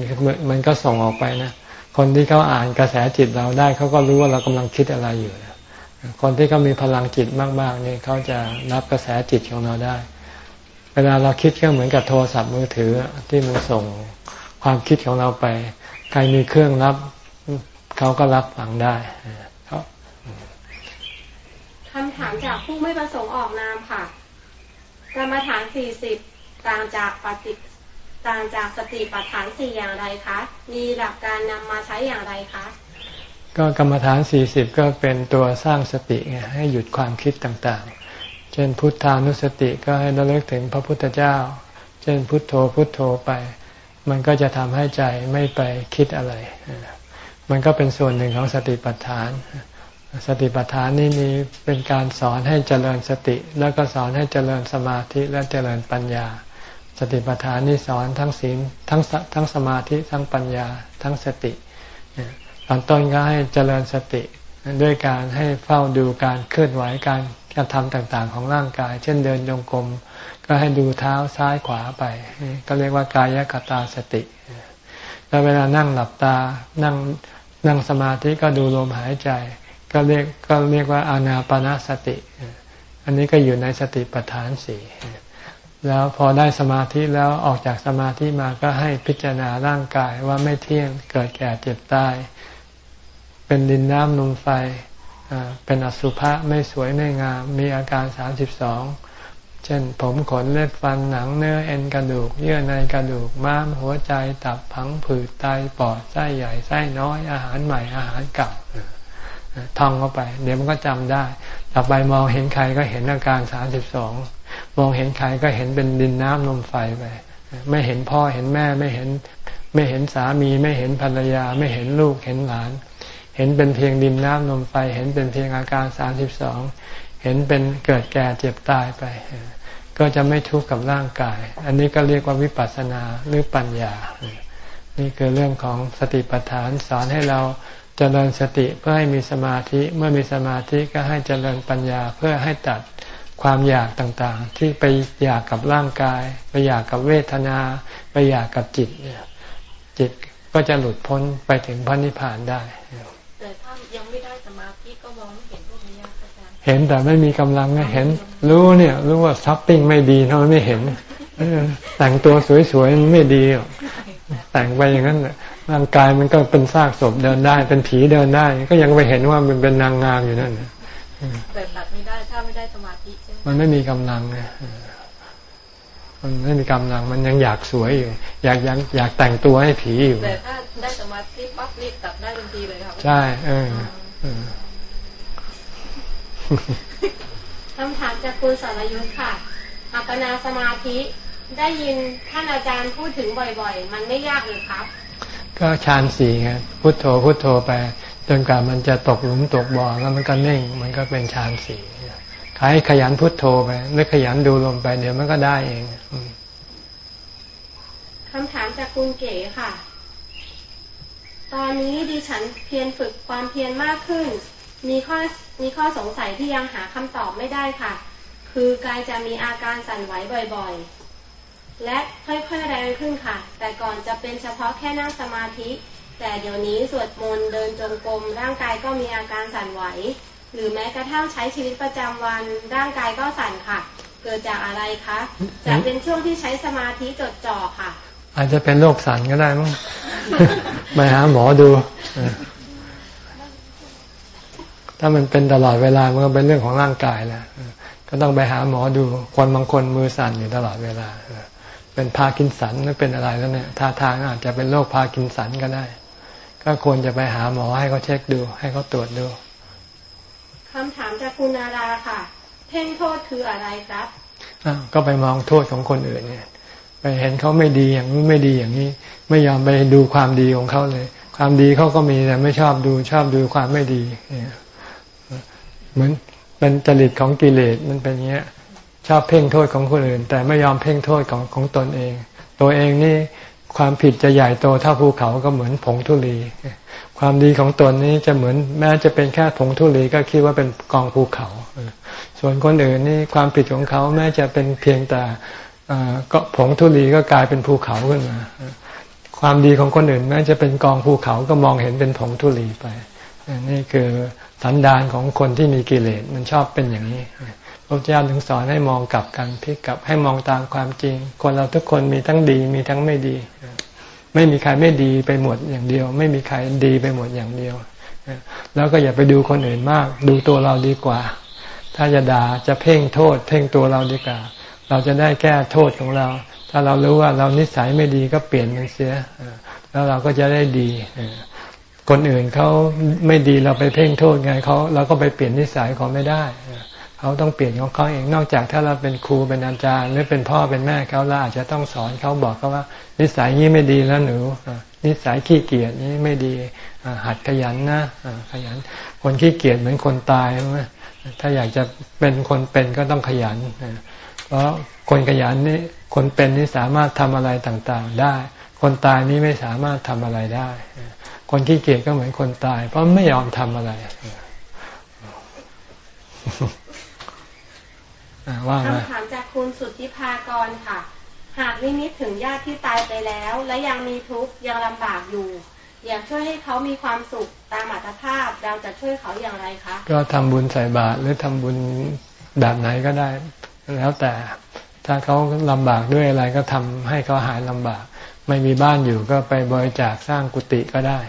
มันก็ส่งออกไปนะคนที่เขาอ่านกระแสจิตเราได้เขาก็รู้ว่าเรากำลังคิดอะไรอยู่คนที่เขามีพลังจิตมากๆนี่เขาจะรับกระแสจิตของเราได้ เวลาเราคิดก็เหมือนกับโทรศัพท์มือถือที่มันส่งความคิดของเราไป ใครมีเครื่องรับเขาก็รับฟังได้คำถามจากผู้ไม่ประสงค์ออกนามค่ะกรรมฐานสี่สิบต่างจากปฏิต่างจากสติปัฏฐานสี่อย่างไรคะ มีหลักการนำมาใช้อย่างไรคะ ก็กรรมฐานสี่สิบก็เป็นตัวสร้างสติไงให้หยุดความคิดต่างๆเช่นพุทธานุสติก็ให้ระลึกถึงพระพุทธเจ้า เช่นพุทโธพุทโธไป มันก็จะทำให้ใจไม่ไปคิดอะไร มันก็เป็นส่วนหนึ่งของสติปัฏฐาน สติปัฏฐานนี่มีเป็นการสอนให้เจริญสติ แล้วก็สอนให้เจริญสมาธิและเจริญปัญญา สติปัฏฐานนี่สอนทั้งศีลทั้งทั้งสมาธิทั้งปัญญาทั้งสติตอนต้นก็ให้เจริญสติด้วยการให้เฝ้าดูการเคลื่อนไหวการ กระทำต่างๆของร่างกาย เช่นเดินจงกรมก็ให้ดูเท้าซ้ายขวาไป ก็เรียกว่ากายกตาสติ แล้วเวลานั่งหลับตานั่งนั่งสมาธิก็ดูลมหายใจ ก็เรียกก็เรียกว่าอานาปนาสติ อันนี้ก็อยู่ในสติปัฏฐานสี่แล้วพอได้สมาธิแล้วออกจากสมาธิมาก็ให้พิจารณาร่างกายว่าไม่เที่ยงเกิดแก่เจ็บตาย เป็นดินน้ำลมไฟ เป็นอสุภะไม่สวยไม่งาม มีอาการสามสิบสองเช่นผมขนเล็บฟันหนังเนื้อเอ็นกระดูก เยื่อในกระดูกม้ามหัวใจตับผังผืดไตปอดไส้ใหญ่ไส้น้อยอาหารใหม่อาหารเก่าท่องเข้าไป เดี๋ยวมันก็จำได้ ต่อไปมองเห็นใครก็เห็นอาการสามสิบสองมองเห็นใครก็เห็นเป็นดินน้ำลมไฟไปไม่เห็นพ่อเห็นแม่ไม่เห็น ไม่เห็นสามีไม่เห็นภรรยา ไม่เห็นลูกเห็นหลาน เห็นเป็นเพียงดินน้ำลมไฟเห็นเป็นเพียงอาการสามสิบสองเห็นเป็นเกิดแก่เจ็บตายไป ก็จะไม่ทุกข์กับร่างกาย อันนี้ก็เรียกว่าวิปัสสนาหรือปัญญา นี่คือเรื่องของสติปัฏฐานสอนให้เราจเจริญสติเพื่อให้มีสมาธิเมื่อมีสมาธิก็ให้เจริญปัญญาเพื่อให้ตัดความอยากต่างๆ ที่ไปอยากกับร่างกาย ไปอยากกับเวทนา ไปอยากกับจิตจิตก็จะหลุดพ้นไปถึงพระนิพพานได้ เห็นแต่ไม่มีกำลังเห็น รู้เนี่ย รู้ว่าซับปิ้งไม่ดีเท่าไม่เห็นแต่งตัวสวยๆมันไม่ดีแต่งไปอย่างนั้นร่างกายมันก็เป็นซากศพเดินได้ เป็นผีเดินได้ ก็ยังไปเห็นว่ามันเป็นนางงามอยู่นั่นแต่ตัดไม่ได้ถ้าไม่ได้สมาธิใช่ไหมมันไม่มีกำลังไงมันไม่มีกำลังมันยังอยากสวยอยู่ อยากยังอยากแต่งตัวให้ผีอยู่แต่ถ้าได้สมาธิปั๊บรีบตัดได้ทันทีเลยครับใช่ เออ คำถามจากคุณสรยุทธ์ค่ะ อัปปนาสมาธิได้ยินท่านอาจารย์พูดถึงบ่อยๆ มันไม่ยากหรือครับ ก็ฌานสี่ไงพุทโธพุทโธไป จนกว่ามันจะตกหลุมตกบ่อแล้วมันก็เน่ง มันก็เป็นฌานสี่ใครขยันพุทโธไปหรือขยันดูลมไปเดี๋ยวมันก็ได้เองคำถามจากคุณเก๋ค่ะ ตอนนี้ดิฉันเพียรฝึกความเพียรมากขึ้น มีข้อมีข้อสงสัยที่ยังหาคำตอบไม่ได้ค่ะ คือกายจะมีอาการสั่นไหวบ่อยๆ และค่อยๆแรงขึ้นค่ะ แต่ก่อนจะเป็นเฉพาะแค่นั่งสมาธิ แต่เดี๋ยวนี้สวดมนต์เดินจงกรมร่างกายก็มีอาการสั่นไหว หรือแม้กระทั่งใช้ชีวิตประจำวันร่างกายก็สั่นค่ะ เกิดจากอะไรคะจะเป็นช่วงที่ใช้สมาธิจดจ่อค่ะ อาจจะเป็นโรคสั่นก็ได้มั้งไปหาหมอดู ถ้ามันเป็นตลอดเวลามันก็เป็นเรื่องของร่างกายแล้วก็ต้องไปหาหมอดูคนบางคนมือสั่นอยู่ตลอดเวลา เป็นพากินสันหรือเป็นอะไรแล้วเนี่ยท่าทางอาจจะเป็นโรคพากินสันก็ได้ ก็ควรจะไปหาหมอให้เขาเช็คดู ให้เขาตรวจดูคำถามจากคุณนาราค่ะ เพ่งโทษคืออะไรครับก็ไปมองโทษของคนอื่นเนี่ย ไปเห็นเขาไม่ดีอย่างนี้ไม่ดีอย่างนี้ ไม่ยอมไปดูความดีของเขาเลย ความดีเขาก็มีแต่ไม่ชอบดูชอบดูความไม่ดีเนี่ย เหมือนเป็นจริตของกิเลสมันเป็นอย่างเงี้ย ชอบเพ่งโทษของคนอื่น แต่ไม่ยอมเพ่งโทษของของตนเอง ตัวเองนี่ความผิดจะใหญ่โตเท่าภูเขาก็เหมือนผงธุลีความดีของตนนี้จะเหมือนแม้จะเป็นแค่ผงธุลีก็คิดว่าเป็นกองภูเขา ส่วนคนอื่นนี่ความผิดของเขาแม้จะเป็นเพียงแต่ก็ผงธุลีก็กลายเป็นภูเขาขึ้นมา ความดีของคนอื่นแม้จะเป็นกองภูเขาก็มองเห็นเป็นผงธุลีไปนี่คือ สันดานของคนที่มีกิเลสมันชอบเป็นอย่างนี้พระเจ้าถึงสอนให้มองกลับกันพลิกกลับให้มองตามความจริง คนเราทุกคนมีทั้งดีมีทั้งไม่ดี ไม่มีใครไม่ดีไปหมดอย่างเดียว ไม่มีใครดีไปหมดอย่างเดียว แล้วก็อย่าไปดูคนอื่นมาก ดูตัวเราดีกว่า ถ้าจะด่าจะเพ่งโทษ เพ่งตัวเราดีกว่า เราจะได้แก้โทษของเรา ถ้าเรารู้ว่าเรานิสัยไม่ดีก็เปลี่ยนมันเสีย แล้วเราก็จะได้ดี คนอื่นเขาไม่ดีเราไปเพ่งโทษไงเขาเราก็ไปเปลี่ยนนิสัยเขาไม่ได้เขาต้องเปลี่ยนของเขาเองนอกจากถ้าเราเป็นครูเป็นอาจารย์ หรือเป็นพ่อเป็นแม่เขาเราอาจจะต้องสอนเขาบอกเขาว่า นิสัยนี้ไม่ดีแล้วหนูนิสัยขี้เกียจนี้ไม่ดีหัดขยันนะขยัน คนขี้เกียจเหมือนคนตายถ้าอยากจะเป็นคนเป็นก็ต้องขยันเพราะคนขยันนี่คนเป็นนี่สามารถทำอะไรต่างๆได้ คนตายนี่ไม่สามารถทำอะไรได้ คนขี้เกียจก็เหมือนคนตาย เพราะไม่ยอมทำอะไรว่าคำถามจากคุณสุทธิภากรค่ะ หากนิมิตถึงญาติที่ตายไปแล้ว และยังมีทุกข์ยังลำบากอยู่ อยากช่วยให้เขามีความสุขตามอัตภาพเราจะช่วยเขาอย่างไรคะ ก็ทำบุญใส่บาตรหรือทำบุญแบบไหนก็ได้ แล้วแต่ถ้าเขาลำบากด้วยอะไรก็ทำให้เขาหายลำบาก ไม่มีบ้านอยู่ก็ไปบริจาคสร้างกุฏิก็ได้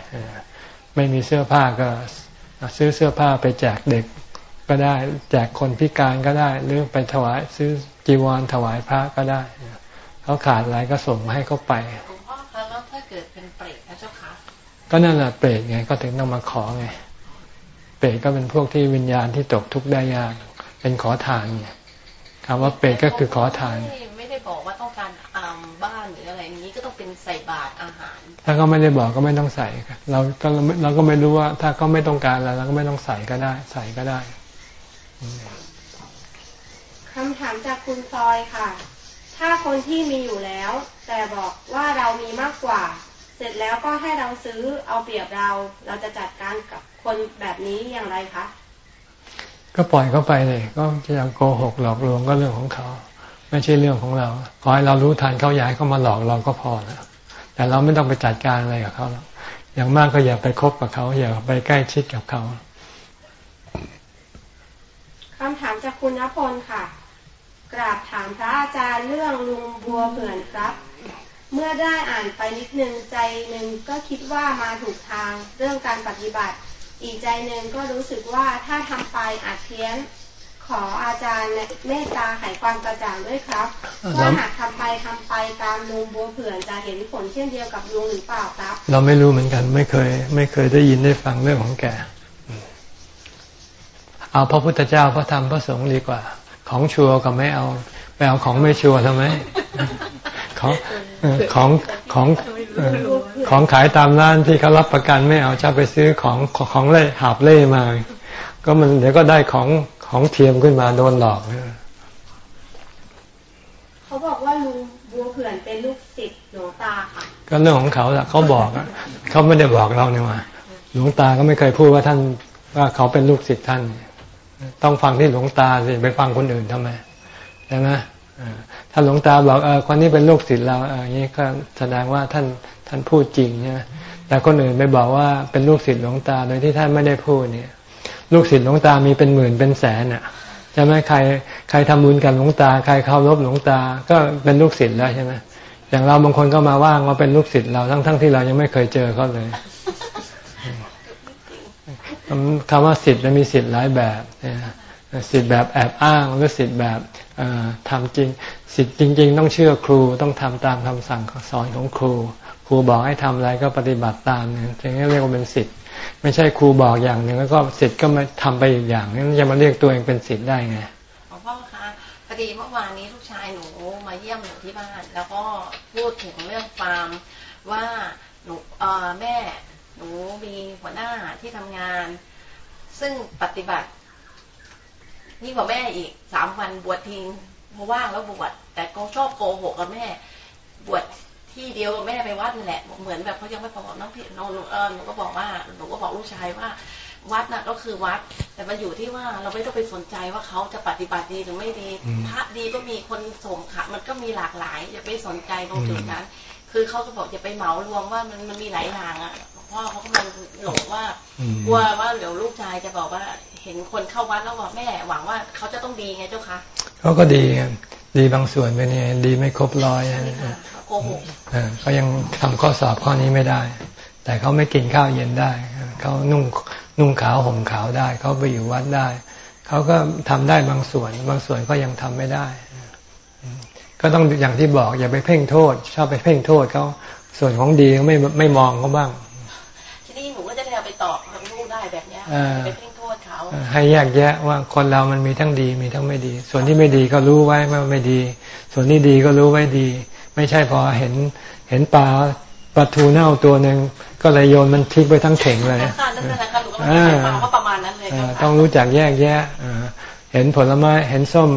ไม่มีเสื้อผ้าก็ซื้อเสื้อผ้าไปแจกเด็กก็ได้ แจกคนพิการก็ได้ หรือไปถวายซื้อจีวรถวายพระก็ได้ เขาขาดอะไรก็ส่งมาให้เขาไปหลวงพ่อคะแล้วถ้าเกิดเป็นเปรตพระเจ้าคะก็นั่นแหละเปรตไงก็ถึงต้องมาขอไง เปรตก็เป็นพวกที่วิญญาณที่ตกทุกข์ได้ยาก เป็นขอทานไงคำว่าเปรตก็คือขอทานไม่ได้บอกว่าต้องการ เป็นใส่บาตรอาหาร ถ้าเขาไม่ได้บอกก็ไม่ต้องใส่เราก็เราก็ไม่รู้ว่า ถ้าเขาไม่ต้องการแล้วเราก็ไม่ต้องใส่ก็ได้ ใส่ก็ได้คำถามจากคุณซอยค่ะ ถ้าคนที่มีอยู่แล้ว แต่บอกว่าเรามีมากกว่า เสร็จแล้วก็ให้เราซื้อเอาเปรียบเรา เราจะจัดการกับคนแบบนี้อย่างไรคะก็ปล่อยเขาไปเลย ก็จะยังโกหกหลอกลวงก็เรื่องของเขา ไม่ใช่เรื่องของเรา ขอให้เรารู้ทันเขาอย้ายเขามาหลอกเราก็พอแล้วแต่เราไม่ต้องไปจัดการอะไรกับเขาหรอกอย่างมากก็อย่าไปคบกับเขา อย่าไปใกล้ชิดกับเขาคำถามจากคุณณพลค่ะ กราบถามพระอาจารย์เรื่องลุงบัวเผื่อนครับ เมื่อได้อ่านไปนิดนึงใจหนึ่งก็คิดว่ามาถูกทางเรื่องการปฏิบัติ อีกใจหนึ่งก็รู้สึกว่าถ้าทำไปอาจเพี้ยน ขออาจารย์เมตตาไขความกระจ่างด้วยครับว่าหากทำไปทำไปตามลุงบัวเผื่อนจะเห็นผลเช่นเดียวกับลุงหรือเปล่าครับ เราไม่รู้เหมือนกันไม่เคย ไม่เคยได้ยินได้ฟังเรื่องของแกเอาพระพุทธเจ้าพระธรรมพระสงฆ์ดีกว่า ของชัวร์ก็ไม่เอาไปเอาของไม่ชัวร์ทำไมของของของของขายตามร้านที่เขารับประกันไม่เอาจะไปซื้อของของเล่หาบเล่มา ก็มันเดี๋ยวก็ได้ของ ของเทียมขึ้นมาโดนหลอกเขาบอกว่าลุงบัวเผื่อนเป็นลูกศิษย์หลวงตาค่ะ ก็เรื่องของเขาแหละเขาบอกเขาไม่ได้บอกเราเนี่ยว่าหลวงตาก็ไม่เคยพูดว่าท่านว่าเขาเป็นลูกศิษย์ท่าน ต้องฟังที่หลวงตาสิไปฟังคนอื่นทำไมใช่ไหมถ้าหลวงตาบอกเออคนนี้เป็นลูกศิษย์เราอย่างนี้ก็แสดงว่าท่านท่านพูดจริงใช่ไหมแต่คนอื่นไปบอกว่าเป็นลูกศิษย์หลวงตาโดยที่ท่านไม่ได้พูดเนี่ย ลูกศิษย์หลวงตามีเป็นหมื่นเป็นแสนอะใช่ไหมใครใครทำบุญกับหลวงตา ใครเคารพหลวงตาก็เป็นลูกศิษย์แล้วใช่ไหมอย่างเราบางคนก็มาว่างว่าเป็นลูกศิษย์เราทั้งทั้งที่เรายังไม่เคยเจอเขาเลยคำว่าสิทธิ์มันมีสิทธิ์หลายแบบสิทธิ์แบบแอบอ้างหรือสิทธิ์แบบทำจริง สิทธิ์จริง ๆ ต้องเชื่อครูต้องทำตามคำสั่งสอนของครู ครูบอกให้ทำอะไรก็ปฏิบัติตามนี่ถึงเรียกว่าเป็นสิทธิ์ ไม่ใช่ครูบอกอย่างหนึ่งแล้วก็สิทธิ์ก็มาทำไปอีกอย่างนี่จะมาเรียกตัวเองเป็นสิทธิ์ได้ไงหลวงพ่อคะพอดีเมื่อวานนี้ลูกชายหนูมาเยี่ยมหนูที่บ้าน แล้วก็พูดถึงเรื่องฟาร์มว่าหนูแม่หนูมีหัวหน้าที่ทำงาน ซึ่งปฏิบัตินี่กว่าแม่อีกสามวันบวชทิ้งเพราะว่างแล้วบวชแต่ก็ชอบโกหกกับแม่ บวช ที่เดียวกับแม่ไปวัดนี่แหละ เหมือนแบบเขายังไม่บอกน้องพี่น้องเออหนูก็บอกว่าหนูก็บอกลูกชายว่า วัดน่ะก็คือวัด แต่มันอยู่ที่ว่าเราไม่ต้องไปสนใจว่าเขาจะปฏิบัติดีหรือไม่ดีพระดีก็มีคนส่งค่ะมันก็มีหลากหลายอย่าไปสนใจตรงจุดนั้น คือเขาก็บอกอย่าไปเหมารวมว่ามันมันมีหลายทางอะพ่อเขาก็มันหลงว่ากลัวว่าเดี๋ยวลูกชายจะบอกว่าเห็นคนเข้าวัดแล้วบอกแม่หวังว่าเขาจะต้องดีไงเจ้าคะเขาก็ดีดีบางส่วนไปนี่ดีไม่ครบร้อย โกหกเขายังทำข้อสอบข้อนี้ไม่ได้ แต่เขาไม่กินข้าวเย็นได้ เขานุ่งนุ่งขาวห่มขาวได้ เขาไปอยู่วัดได้ เขาก็ทำได้บางส่วน บางส่วนก็ยังทำไม่ได้ ก็ต้องอย่างที่บอกอย่าไปเพ่งโทษ ชอบไปเพ่งโทษเขาส่วนของดีเขาไม่ไม่มองเขาบ้าง ทีนี้หนูก็จะได้เอาไปตอบกับลูกได้แบบนี้ไปเพ่งโทษเขาให้แยกแยะว่าคนเรามันมีทั้งดีมีทั้งไม่ดี ส่วนที่ไม่ดีก็รู้ไว้ว่าไม่ดี ส่วนที่ดีก็รู้ไว้ดี ไม่ใช่พอเห็นเห็นปลาปลาทูเน่าตัวหนึ่งก็เลยโยนมันทิ้งไปทั้งเข่งเลยประมาณนั้นเลยต้องรู้จักแยกแยะเห็นผลไม้เห็นส้ม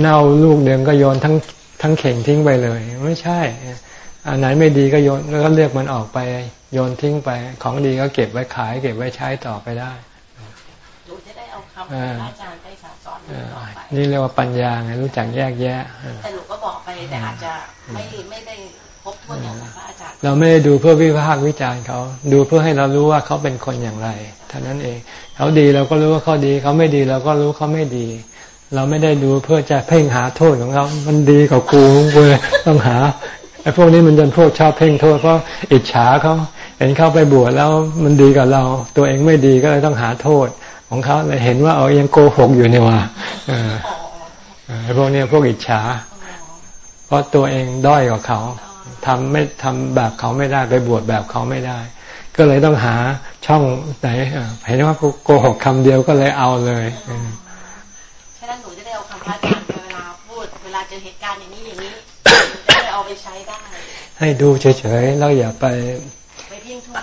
เน่าลูกเดียวก็โยนทั้งทั้งเข่งทิ้งไปเลย ไม่ใช่อันไหนไม่ดีก็โยนแล้วก็เลือกมันออกไป โยนทิ้งไป ของดีก็เก็บไว้ขาย เก็บไว้ใช้ต่อไปได้หนูจะได้เอาคำอาจารย์ไปสอ นสอนต่อไปนี่เรียกว่าปัญญาไงรู้จักแยกแยะ แต่หนูก็บอกไปแต่อาจจะไม่ไม่ได้ครบถ้วนอย่างพระอาจารย์ เราไม่ได้ดูเพื่อวิพากษ์วิจารณ์เขา ดูเพื่อให้เรารู้ว่าเขาเป็นคนอย่างไรเท่านั้นเอง เขาดีเราก็รู้ว่าเขาดี เขาไม่ดีเราก็รู้เขาไม่ดี เราไม่ได้ดูเพื่อจะเพ่งหาโทษของเขา มันดีกับกูเลยต้องหาไอ้พวกนี้มันจะพวกชอบเพ่งโทษเพราะอิจฉาเขาเห็นเข้าไปบวชแล้วมันดีกับเรา ตัวเองไม่ดีก็เลยต้องหาโทษ ของเขาเลยเห็นว่าเอายังโกหกอยู่เนี่ยว่ะไอ้พวกนี้พวกอิจฉา เพราะตัวเองด้อยกว่าเขาทำไม่ทำแบบเขาไม่ได้ไปบวชแบบเขาไม่ได้ ก็เลยต้องหาช่องไหนเห็นว่าโกหกคำเดียวก็เลยเอาเลยฉะนั้นหนูจะได้เอาคำพระอาจารย์เวลาพูดเวลาเจอเหตุการณ์อย่างนี้อย่างนี้เอาไปใช้ได้ ให้ดูเฉยๆแล้วอย่าไปไปเพ่งโทษ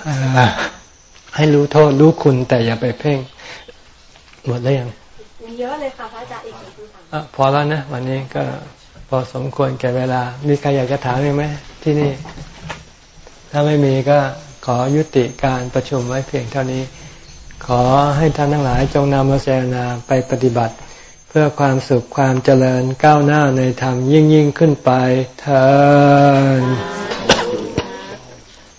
ให้รู้โทษรู้คุณแต่อย่าไปเพ่ง หมดแล้วยังมีเยอะเลยค่ะพระอาจารย์อีกอพอแล้วนะวันนี้ก็พอสมควรแก่เวลา มีใครอยากจะถามไหมที่นี่ ถ้าไม่มีก็ขอยุติการประชุมไว้เพียงเท่านี้ ขอให้ท่านทั้งหลายจงนำมาเสนาไปปฏิบัติพื่อความสุขความเจริญก้าวหน้าในธรรมยิ่งยิ่งขึ้นไปเธอ